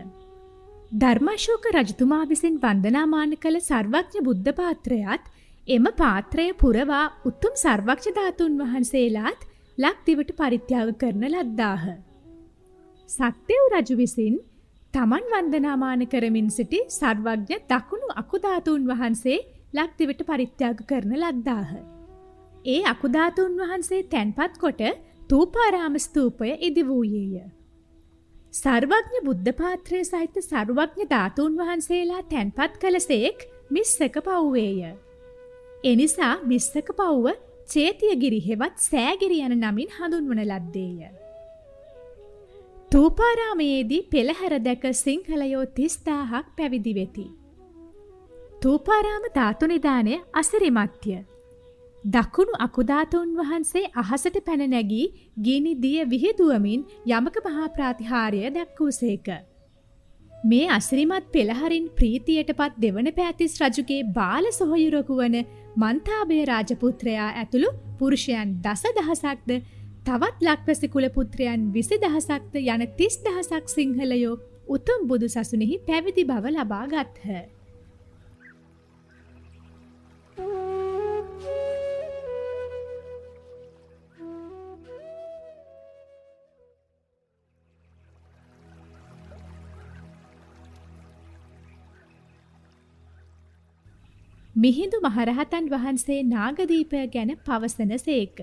ධර්මාශෝක රජතුමා විසින් වන්දනාමාන කළ සර්වඥ බුද්ධ පාත්‍රයත් එම පාත්‍රය පුරවා උතුම් සර්වඥ ධාතුන් වහන්සේලාත් ලක්දිවට පරිත්‍යාග කරන ලද්දාහ. සක්දෙව් රජු විසින් තමන් වන්දනාමාන කරමින් සිටි සර්වඥ දකුණු අකුධාතුන් වහන්සේ ලක්දිවට පරිත්‍යාග කරන ලද්දාහ. ඒ අකුධාතුන් වහන්සේ තැන්පත් කොට තූපාරාම ස්තූපය ඉදි වූයේය. සර්වඥ බුද්ධ පාත්‍රය සහිත සර්වඥ ධාතුන් වහන්සේලා තැන්පත් කළසේක් මිස්සක පව්වේය. එනිසා මිස්සක පව්ව චේතියගිරි හෙවත් සෑගිරි යන නමින් හඳුන්වන ලද්දේය. තූපාරාමයේදී පෙළහැර දැක සිංහලයෝ තිස්දාහක් පැවිදි වෙති. තූපාරාම ධාතුනිධානය අසිරිමත්ය. දකුණු අකුධාතුන් වහන්සේ අහසට පැන නැගී ගිනි දිය විහිදුවමින් යමක මහා ප්‍රාතිහාර්ය දැක්වූසේක. මේ අසිරිමත් පෙළහරින් ප්‍රීතියටපත් දෙවන පෑතිස් රජුගේ බාල සොහොයුරකු වන මන්තාභය රාජපුත්‍රයා ඇතුළු පුරුෂයන් දස දහසක්ද තවත් ලක්වැසි කුලපුත්‍රයන් විසි දහසක්ද යන තිස් දහසක් සිංහලයෝ උතුම් බුදු සසුනෙහි පැවිදි බව ලබා ගත්හ. මිහිඳු මහරහතන් වහන්සේ නාගදීපය ගැන පවසන සේක.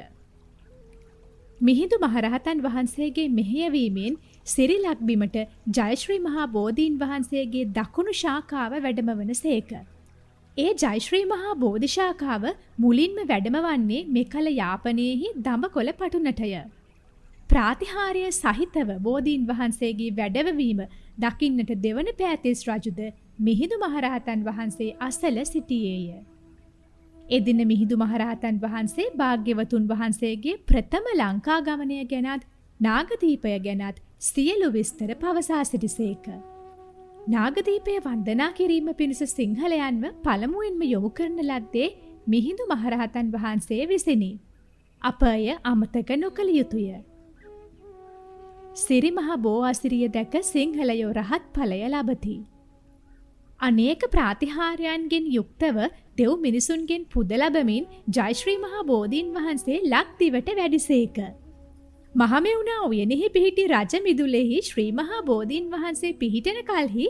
මිහිඳු මහරහතන් වහන්සේගේ මෙහෙයවීමෙන් සිරිලක් බිමට ජයශ්‍රී මහා බෝධීන් වහන්සේගේ දකුණු ශාඛාව වැඩමවන සේක. ඒ ජයශ්‍රී මහා බෝධිශාඛාව මුලින්ම වැඩමවන්නේ මෙකල යාපනයෙහි දඹකොළ පටුනටය. ප්‍රාතිහාර්ය සහිතව බෝධීන් වහන්සේගේ වැඩවවීම දකින්නට දෙවන පෑතිස් රජුද මිහිඳු මහරහතන් වහන්සේ අසල සිටියේය. එදින මිහිඳු මහරහතන් වහන්සේ භාග්‍යවතුන් වහන්සේගේ ප්‍රථම ලංකා ගමනය ගැනත් නාගදීපය ගැනත් සියලු විස්තර පවසා සිටිසේක. නාගදීපය වන්දනා කිරීම පිණිස සිංහලයන්ව පළමුුවෙන්ම යොමු කරන ලද්දේ මිහිඳු මහරහතන් වහන්සේ විසිනි. අප එය අමතක නොකළ යුතුය. සිරිමහ බෝ අසිරිය දැක සිංහලයෝ රහත් ඵලය ලබති. අනේක ප්‍රාතිහාරයන්ගෙන් යුක්තව දෙව් මිනිසුන්ගෙන් පුද ලබමින් ජයශ්‍රී මහා බෝධීන් වහන්සේ ලක්දිවට වැඩිසේක. මහමෙවුනා උයනෙහි පිහිටි රජ මිදුලෙහි ශ්‍රී මහා බෝධීන් වහන්සේ පිහිටන කල්හි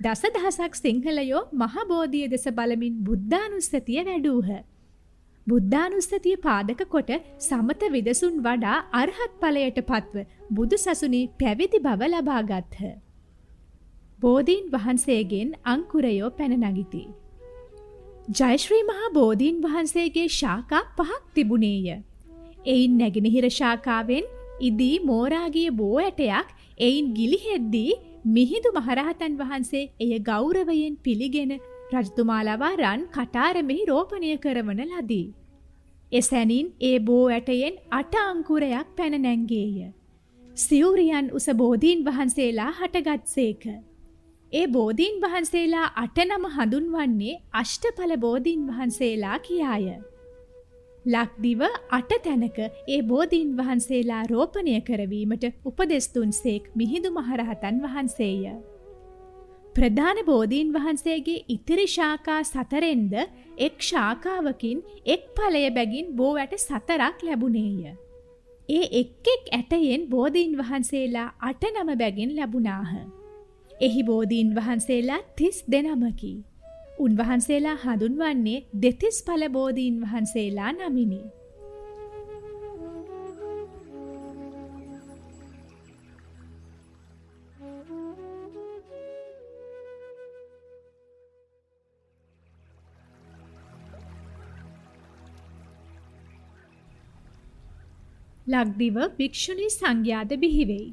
දස දහසක් සිංහලයෝ මහබෝධිය දෙස බලමින් බුද්ධානුස්සතිය වැඩූහ. බුද්ධානුස්සතිය පාදක කොට සමත විදසුන් වඩා අරහත් ඵලයට පත්ව බුදු සසුනේ පැවිදි බව ලබාගත්හ. බෝධීන් වහන්සේගෙන් අංකුරයෝ පැන නගිති. ජයශ්‍රී මහා බෝධීන් වහන්සේගේ ශාකා පහක් තිබුණේය. එයින් නැගෙනහිර ශාකාවෙන් ඉදී මෝරාගිය බෝ ඇටයක් එයින් ගිලිහෙද්දී මිහිඳු මහරහතන් වහන්සේ එය ගෞරවයෙන් පිළිගෙන රජතුමා ලවා රන් කටාරමෙහි රෝපණය කරවන ලදී. එසැනින් ඒ බෝ ඇටයෙන් අට අංකුරයක් පැන නැංගේය. සිවුරියන් උස බෝධීන් වහන්සේලා හටගත්සේක. ඒ බෝධීන් වහන්සේලා අටනම හඳුන්වන්නේ අෂ්ටඵල බෝධීන් වහන්සේලා කියාය. ලක්දිව අට තැනක ඒ බෝධීන් වහන්සේලා රෝපණය කරවීමට උපදෙස්තුන් සේක් මිහිඳු මහරහතන් වහන්සේය. ප්‍රධාන බෝධීන් වහන්සේගේ ඉතිරි ශාකා සතරෙන්ද එක් ශාකාවකින් එක් ඵලය බැගින් බෝ වැට සතරක් ලැබුණේය. ඒ එක් එක් ඇටයෙන් බෝධීන් වහන්සේලා අට නම බැගින් ලැබුණාහ. එහි බෝධීන් වහන්සේලා තිස් දෙනමකි. උන්වහන්සේලා හඳුන්වන්නේ දෙතිස් පල බෝධීන් වහන්සේලා නමිනි. ලක්දිව භික්‍ෂුණී සංඝයාද බිහිවෙයි.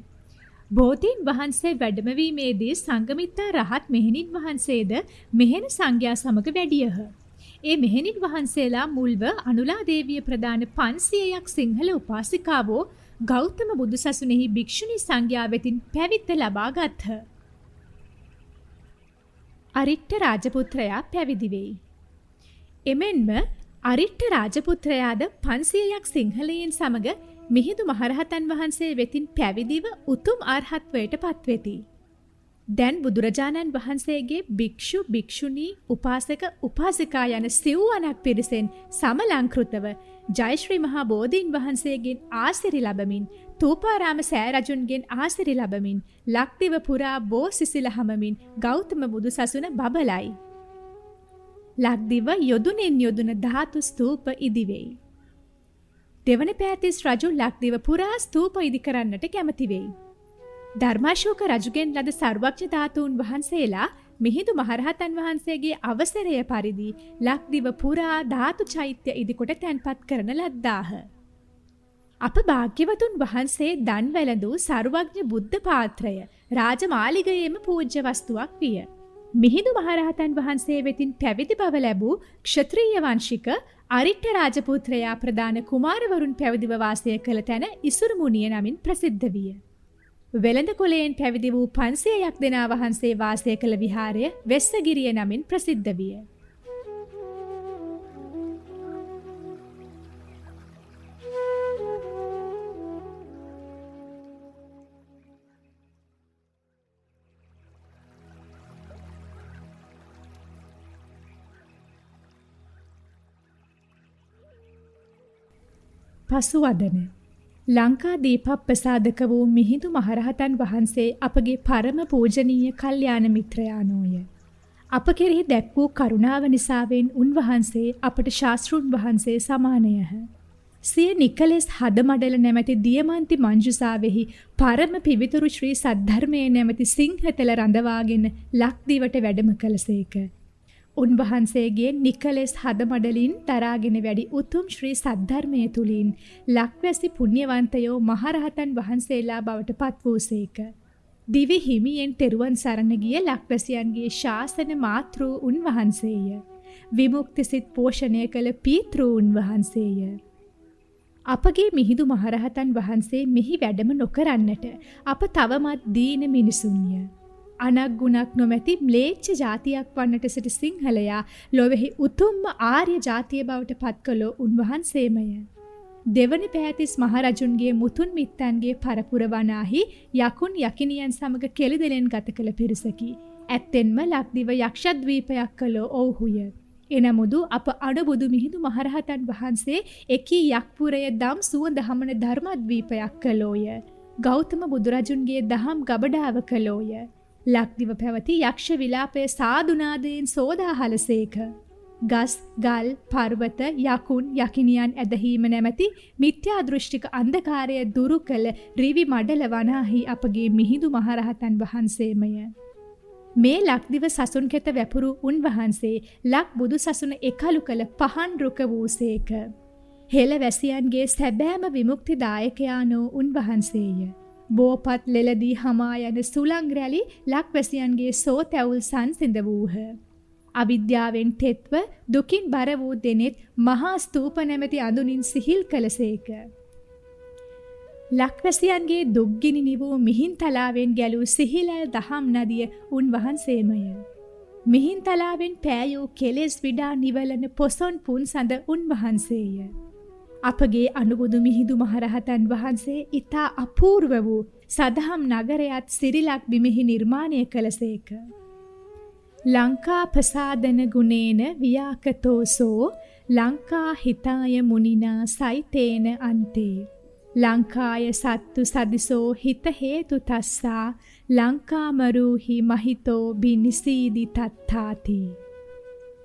බෝධීන් වහන්සේ වැඩමවීමේදී සංගමිත්තා රහත් මෙහෙණින් වහන්සේද මෙහෙණ සංඝයා සමග වැඩියහ. ඒ මෙහෙණින් වහන්සේලා මුල්ව අනුලා දේවිය ප්‍රදාන 500ක් සිංහල උපාසිකාවෝ ගෞතම බුදුසසුනේහි භික්ෂුණී සංඝයා වෙතින් පැවිද්ද ලබා ගත්හ. අරිට්ඨ රාජපුත්‍රයා පැවිදි වෙයි. එමෙන්ම අරිට්ඨ රාජපුත්‍රයාද 500ක් සිංහලයන් සමග මිහිඳු මහරහතන් වහන්සේ වෙතින් පැවිදිව උතුම් අරහත්වයට පත්වෙති. දැන් බුදුරජාණන් වහන්සේගේ භික්ෂු භික්ෂුණී උපාසක උපාසිකා යන සිව්වනක් පිරිසෙන් සමලංකෘතව ජයශ්‍රී මහා බෝධීන් වහන්සේගෙන් ආසිරි ලබමින් තූපාරාම සෑරජුන්ගෙන් ආසිරි ලබමින් ලක්දිව පුරා බෝ සිසිල හමමින් ගෞතම බුදු සසුන බබලයි. ලක්දිව යොදුනෙන් යොදුන ධාතු ස්තූප ඉදිවෙයි. දෙවන පෑතිස් රජු ලක්දිව පුරා ස්තූප ඉදි කරන්නට කැමති වෙයි. ධර්මාශෝක රජුගෙන් ලද සර්වඥ ධාතුන් වහන්සේලා මිහිඳු මහරහතන් වහන්සේගේ අවසරය පරිදි ලක්දිව පුරා ධාතු චෛත්‍ය ඉදිකොට තැන්පත් කරන ලද්දාහ. අප භාග්‍යවතුන් වහන්සේ දන් වැළඳූ සර්වඥ බුද්ධ පාත්‍රය රාජමාලිගයේම පූජ්‍ය වස්තුවක් විය. මිහිඳු මහරහතන් වහන්සේ වෙතින් පැවිදි බව ලැබූ ක්ෂත්‍රීය වංශික අරිට්ඨ රාජපුත්‍රයා ප්‍රධාන කුමාරවරුන් පැවිදිව වාසය කළ තැන ඉසුරු මුනිය නමින් ප්‍රසිද්ධ විය. වෙළඳ කොළයෙන් පැවිදි වූ 500ක් දෙනා වහන්සේ වාසය කළ විහාරය වෙස්සගිරිය නමින් ප්‍රසිද්ධ විය. පසුවදන ලංකා දීපප්‍රසාදක වූ මිහිඳු මහරහතන් වහන්සේ අපගේ පරම පූජනීය කල්යාණ මිත්‍රයානෝය. අප කෙරෙහි දැක් වූ කරුණාව නිසාවෙන් උන්වහන්සේ අපට ශාස්ත්‍රුන් වහන්සේ සමානයහ. සිය නිකලෙස් හදමඩල නැමැති දියමන්ති මංජුසාවෙහි පරම පිවිතුරු ශ්‍රී සද්ධර්මයේ නැමැති සිංහතල රඳවාගෙන ලක්දිවට වැඩම කළසේක. උන්වහන්සේගේ නිකලෙස් හදමඩලින් දරාගෙන වැඩි උතුම් ශ්‍රී සද්ධර්මය තුලින් ලක්වැසි පුණ්‍යවන්තයෝ මහරහතන් වහන්සේලා බවට පත් වූසේක. දිවි හිමියෙන් තෙරුවන් සරණ ගිය ලක්වැසියන්ගේ ශාසන මාතෘ උන්වහන්සේය. විමුක්ති සිත් පෝෂණය කළ පීතෘ උන්වහන්සේය. අපගේ මිහිඳු මහරහතන් වහන්සේ මෙහි වැඩම නොකරන්නට අප තවමත් දීන මිනිසුන්ය. අනග්ගුණක් නොමැති ම්ලේච්ඡ ජාතියක් වන්නට සිට සිංහලයා ලොවෙහි උතුම්ම ආර්ය ජාතිය බවට පත් කළෝ උන්වහන්සේමය. දෙවනි පෑතිස් මහරජුන්ගේ මුතුන් මිත්තන්ගේ පරපුර වනාහි යකුන් යකිනියන් සමග කෙළිදෙලෙන් ගත කළ පිරිසකි. ඇත්තෙන්ම ලක්දිව යක්ෂද්වීපයක් කළෝ ඔවුහුය. එනමුදු අප අඩබුදු මිහිඳු මහරහතන් වහන්සේ එකී යක්පුරය දම් සුවඳ හමන ධර්මද්වීපයක් කළෝය. ගෞතම බුදුරජුන්ගේ දහම් ගබඩාව කළෝය. ලක්දිව පැවති යක්ෂ විලාපය සාදුනාදයෙන් සෝදාහලසේක. ගස්, ගල්, පර්වත, යකුන්, යකිනියන් ඇදහීම නැමැති මිත්‍යා දෘෂ්ටික අන්ධකාරය දුරු කළ රිවි මඩල වනාහි අපගේ මිහිඳු මහරහතන් වහන්සේමය. මේ ලක්දිව සසුන් කෙත වැපුරු උන්වහන්සේ ලක් බුදු සසුන එකලු කළ පහන් රුක වූසේක. හෙළ වැසියන්ගේ සැබෑම විමුක්තිදායකයානෝ උන්වහන්සේය. බෝපත් ලෙලදී හමා යන සුළං රැලි ලක්වැසියන්ගේ සෝ තැවුල් සංසිඳ වූහ. අවිද්‍යාවෙන් තෙත්ව දුකින් බර වූ දෙනෙත් මහා ස්තූප නැමැති අඳුනින් සිහිල් කළසේක. ලක්වැසියන්ගේ දුක්ගිනි නිවූ මිහින්තලාවෙන් ගැලූ සිහිලල් දහම් නදිය උන්වහන්සේමය. මිහින්තලාවෙන් පෑයූ කෙලෙස් විඩා නිවලන පොසොන් පුන් සඳ උන්වහන්සේය. අපගේ අනුබුදු මිහිඳු මහරහතන් වහන්සේ ඊතා අපූර්ව වූ සදහම් නගරයත් සිරිලක් බිමෙහි නිර්මාණය කළසේක. ලංකා ප්‍රසාදන ගුණේන වියාකතෝසෝ ලංකා හිතාය මුනිනා සයිතේන අන්තේ ලංකාය සත්තු සදිසෝ හිත හේතු තස්සා ලංකාමරූහි මහිතෝ බිනිසීදි තත්තාති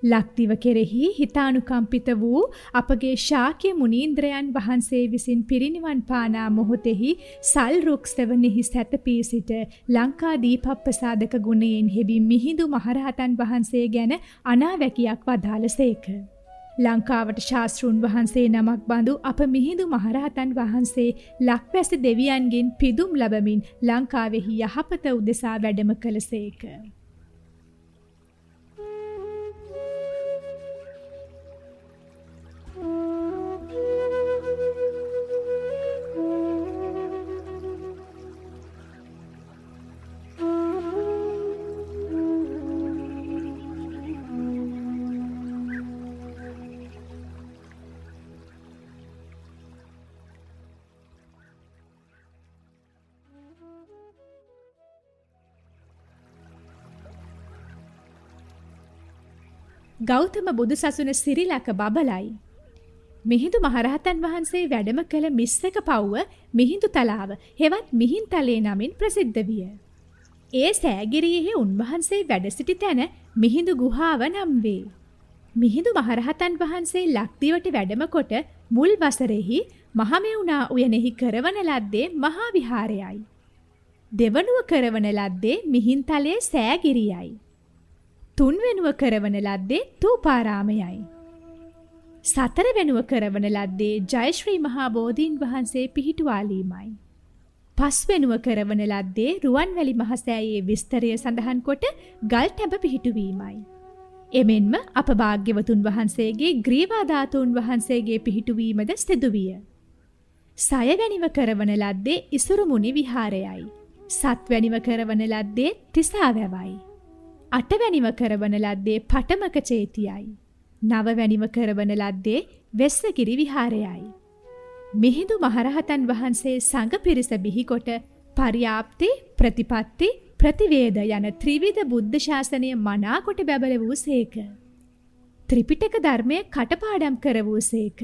ලක්දිව කෙරෙහි හිතානුකම්පිත වූ අපගේ ශාක්‍ය මුනීන්ද්‍රයන් වහන්සේ විසින් පිරිනිවන් පානා මොහොතෙහි සල් රුක් සෙවණෙහි සැතපී සිට ලංකා දීපප්පසාදක ගුණයෙන් හෙබි මිහිඳු මහරහතන් වහන්සේ ගැන අනාවැකියක් වදාළසේක. ලංකාවට ශාස්ත්‍රුන් වහන්සේ නමක් බඳු අප මිහිඳු මහරහතන් වහන්සේ ලක්වැසි දෙවියන්ගෙන් පිදුම් ලබමින් ලංකාවෙහි යහපත උදෙසා වැඩම කළසේක. ගෞතම බුදුසසුන සිරිලක බබලයි. මිහිඳු මහරහතන් වහන්සේ වැඩම කළ මිස්සක පව්ව මිහිඳු තලාව හෙවත් මිහින්තලේ නමින් ප්‍රසිද්ධ විය. ඒ සෑගිරියෙහි උන්වහන්සේ වැඩ සිටි තැන මිහිඳු ගුහාව නම් වේ. මිහිඳු මහරහතන් වහන්සේ ලක්දිවට වැඩම කොට මුල් වසරෙහි මහමෙවුනා උයනෙහි කරවන ලද්දේ මහා විහාරයයි. දෙවනුව කරවන ලද්දේ මිහින්තලේ සෑගිරියයි. තුන්වෙනුව කරවන ලද්දේ තූපාරාමයයි. සතර වෙනුව කරවන ලද්දේ ජයශ්‍රී මහා බෝධීන් වහන්සේ පිහිටුවාලීමයි. පස්වෙනුව කරවන ලද්දේ රුවන්වැලි මහසෑයේ විස්තරය සඳහන් කොට ගල් ටැඹ පිහිටුවීමයි. එමෙන්ම අප භාග්‍යවතුන් වහන්සේගේ ග්‍රීවාධාතුන් වහන්සේගේ පිහිටුවීමද සිදුවිය. සයවැනිව කරවන ලද්දේ ඉසුරුමුණි විහාරයයි. සත්වැනිව කරවන ලද්දේ තිසාවැවයි. අටවැනිව කරවන ලද්දේ පටමක චේතියයි. නවවැනිව කරවන ලද්දේ වෙස්සගිරි විහාරයයි. මිහිඳු මහරහතන් වහන්සේ සඟ පිරිස බිහිකොට පර්යාප්ති ප්‍රතිපත්ති ප්‍රතිවේද යන ත්‍රිවිධ බුද්ධ ශාසනය මනාකොට බැබල වූ සේක. ත්‍රිපිටක ධර්මය කටපාඩම් කර වූ සේක.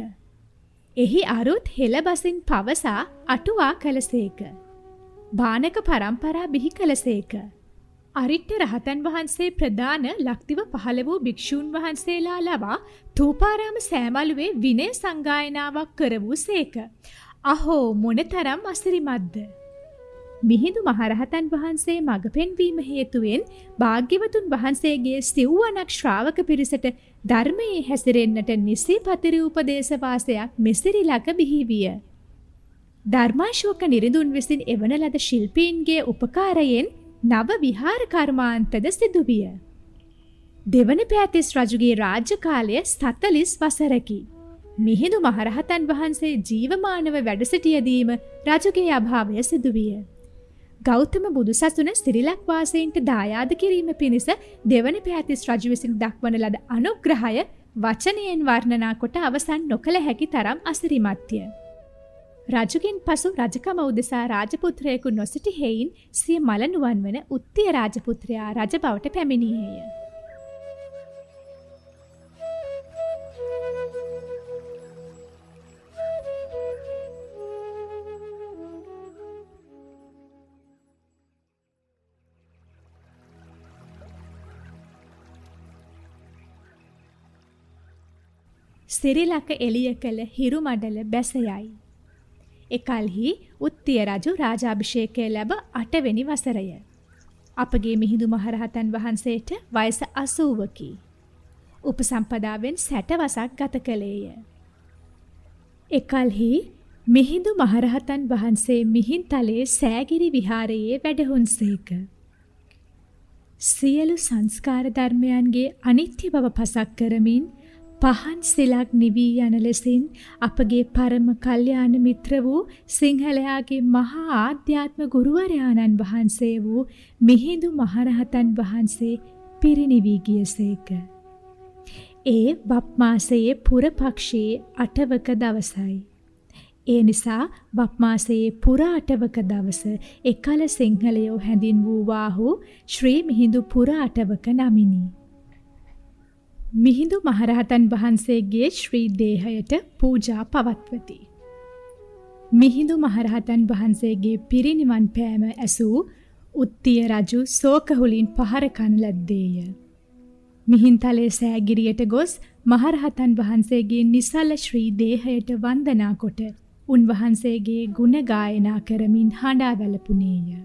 එහි අරුත් හෙළබසින් පවසා අටුවා කළසේක. බානක පරම්පරා බිහි කළසේක. අරිට්ට රහතන් වහන්සේ ප්‍රධාන ලක්තිව පහළ වූ භික්‍ෂූන් වහන්සේලා ලබා තූපාරාම සෑමලුවේ විනය සංගායනාවක් කර වූ සේක. අහෝ මොන තරම් අසිරිමත්ද. මිහිඳු මහරහතන් වහන්සේ මඟ පෙන්වීම හේතුවෙන් භාග්‍යවතුන් වහන්සේගේ සිව්වනක් ශ්‍රාවක පිරිසට ධර්මයේ හැසිරෙන්නට නිසි පතිරි උපදේශවාසයක් මෙසිරිලක බිහිවිය. ධර්මාශෝක නිරිඳුන් විසින් එවන ලද ශිල්පීන්ගේ උපකාරයෙන් නව විහාර කර්මාන්තද සිදුවිය. දෙවන පෑතිස් රජුගේ රාජ්‍ය කාලය සතලිස් වසරකි. මිහිඳු මහරහතන් වහන්සේ ජීවමානව වැඩසිටියදීම රජුගේ අභාවය සිදුවිය. ගෞතම බුදුසසුන සිරිලක් වාසීන්ට දායාද කිරීම පිණිස දෙවන පෑතිස් රජු විසින් දක්වන ලද අනුග්‍රහය වචනයෙන් වර්ණනා කොට අවසන් නොකළ හැකි තරම් අසිරිමත්ය. රජුගෙන් පසු රජකම උදෙසා රාජපුත්‍රයෙකු නොසිටි හෙයින් සිය මලනුවන් වන උත්තිය රාජපුත්‍රයා රජ බවට පැමිණියේය. සිරිලක එළිය කළ හිරු මඩල බැසයයි. එකල්හි උත්තිය රජු රාජාභිෂේකය ලැබ අටවෙනි වසරය. අපගේ මිහිඳු මහරහතන් වහන්සේට වයස අසූවකි. උපසම්පදාවෙන් සැටවසක් ගත කළේය. එකල්හි මිහිඳු මහරහතන් වහන්සේ මිහින්තලේ සෑගිරි විහාරයේ වැඩහුන්සේක. සියලු සංස්කාර ධර්මයන්ගේ අනිත්‍ය බව පසක් කරමින් පහන් සිලක් නිවී යන ලෙසින් අපගේ පරම කල්යාණ මිත්‍ර වූ සිංහලයාගේ මහා ආධ්‍යාත්ම ගුරුවරයාණන් වහන්සේ වූ මිහිඳු මහරහතන් වහන්සේ පිරිනිවී ගියසේක. ඒ බප්මාසයේ පුරපක්ෂයේ අටවක දවසයි. ඒ නිසා බප්මාසයේ පුර අටවක දවස එකල සිංහලයෝ හැඳින් වූවාහු ශ්‍රී මිහිඳු පුර අටවක නමිනි. මිහිඳු මහරහතන් වහන්සේගේ ශ්‍රී දේහයට පූජා පවත්වති. මිහිඳු මහරහතන් වහන්සේගේ පිරිනිවන් පෑම ඇසූ උත්තිය රජු සෝකහුලින් පහර කන ලද්දේය. මිහින්තලේ සෑගිරියට ගොස් මහරහතන් වහන්සේගේ නිසල ශ්‍රී දේහයට වන්දනා කොට උන්වහන්සේගේ ගුණ ගායනා කරමින් හඬා වැළපුණේය.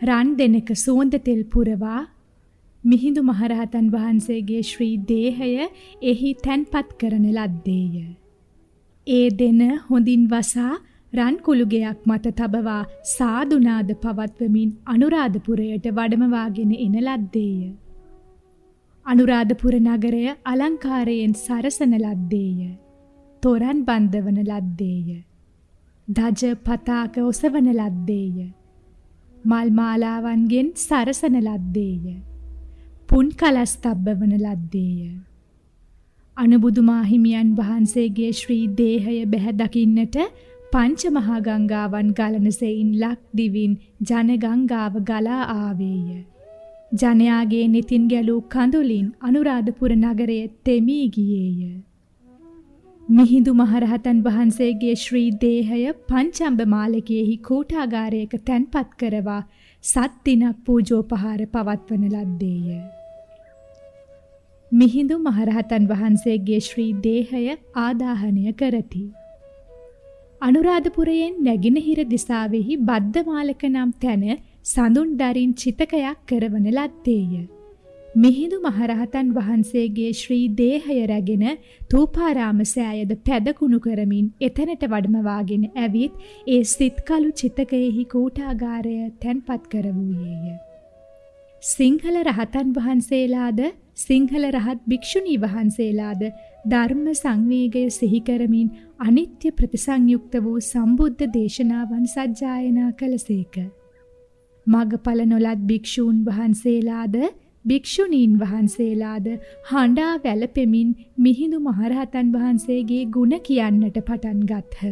රන් දෙනක සුවඳ තෙල් පුරවා මිහිඳු මහරහතන් වහන්සේගේ ශ්‍රී දේහය එහි තැන්පත් කරන ලද්දේය. ඒ දෙන හොඳින් වසා රන් කුළුගයක් මත තබවා සාදුනාද පවත්වමින් අනුරාධපුරයට වඩමවාගෙන එන ලද්දේය. අනුරාධපුර නගරය අලංකාරයෙන් සරසන ලද්දේය. තොරන් බන්ධවන ලද්දේය. දජ පතාක ඔසවන ලද්දේය. මල් මාලාවන්ගෙන් සරසන ලද්දේය. පුන් කලස් තබ්බවන ලද්දේය. අනුබුදු මාහිමියන් වහන්සේගේ ශ්‍රී දේහය බැහැ දකින්නට පංච මහා ගංගාවන් ගලන සෙයින් ලක් දිවින් ජන ගංගාව ගලා ආවේය. ජනයාගේ නිතින් ගැලූ කඳුලින් අනුරාධපුර නගරය තෙමී ගියේය. මිහිඳු මහරහතන් වහන්සේගේ ශ්‍රී දේහය පංචම්බ මාලකයේහි කූටාගාරයක තැන්පත් කරවා සත් දිනක් පූජෝපහාර පවත්වන ලද්දේය. මිහිඳු මහරහතන් වහන්සේගේ ශ්‍රී දේහය ආදාහනය කරති. අනුරාධපුරයෙන් නැගෙනහිර දිසාවෙහි බද්දමාලක නම් තැන සඳුන් දරින් චිතකයක් කරවන ලද්දේය. මිහිඳු මහරහතන් වහන්සේගේ ශ්‍රී දේහය රැගෙන තූපාරාම සෑයද පැදකුණු කරමින් එතැනට වඩමවාගෙන ඇවිත් ඒ සිත්කලු චිතකයෙහි කූටාගාරය තැන්පත් කරවූයේය. සිංහල රහතන් වහන්සේලාද සිංහල රහත් භික්ෂුණී වහන්සේලාද ධර්ම සංවේගය සිහි කරමින් අනිත්‍ය ප්‍රතිසංයුක්ත වූ සම්බුද්ධ දේශනාවන් සජ්ජායනා කළසේක. මගඵල නොලත් භික්ෂූන් වහන්සේලාද භික්ෂුණීන් වහන්සේලාද හඬා වැළපෙමින් මිහිඳු මහරහතන් වහන්සේගේ ගුණ කියන්නට පටන් ගත්හ.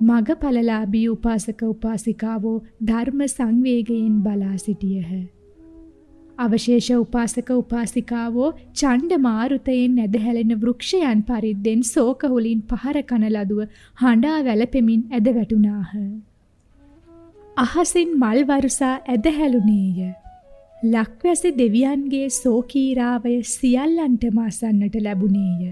මගඵලලාභී උපාසක උපාසිකාවෝ ධර්ම සංවේගයෙන් බලා සිටියහ. අවශේෂ උපාසක උපාසිකාවෝ ඡණ්ඩ මාරුතයෙන් ඇදහැලෙන වෘක්ෂයන් පරිද්දෙන් සෝකහුලින් පහර කන ලදුව හඬා වැළපෙමින් ඇද වැටුණාහ. අහසින් මල් වරුසා ඇදහැලුනේය. ලක්වැසි දෙවියන්ගේ සෝකීරාවය සියල්ලන්ටම අසන්නට ලැබුණේය.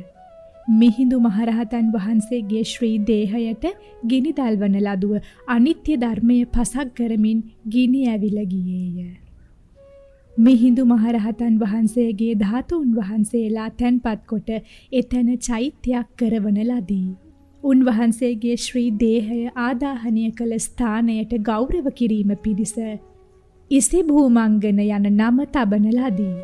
මිහිඳු මහරහතන් වහන්සේගේ ශ්‍රී දේහයට ගිනි දල්වන ලදුව අනිත්‍ය ධර්මය පසක් කරමින් ගිනි ඇවිල ගියේය. මිහිඳු මහරහතන් වහන්සේගේ ධාතුන් වහන්සේලා තැන්පත් කොට එතන චෛත්‍යයක් කරවන ලදී. උන්වහන්සේගේ ශ්‍රී දේහය ආදාහනය කළ ස්ථානයට ගෞරව කිරීම පිණිස ඉසි භූමංගන යන නම තබන ලදී.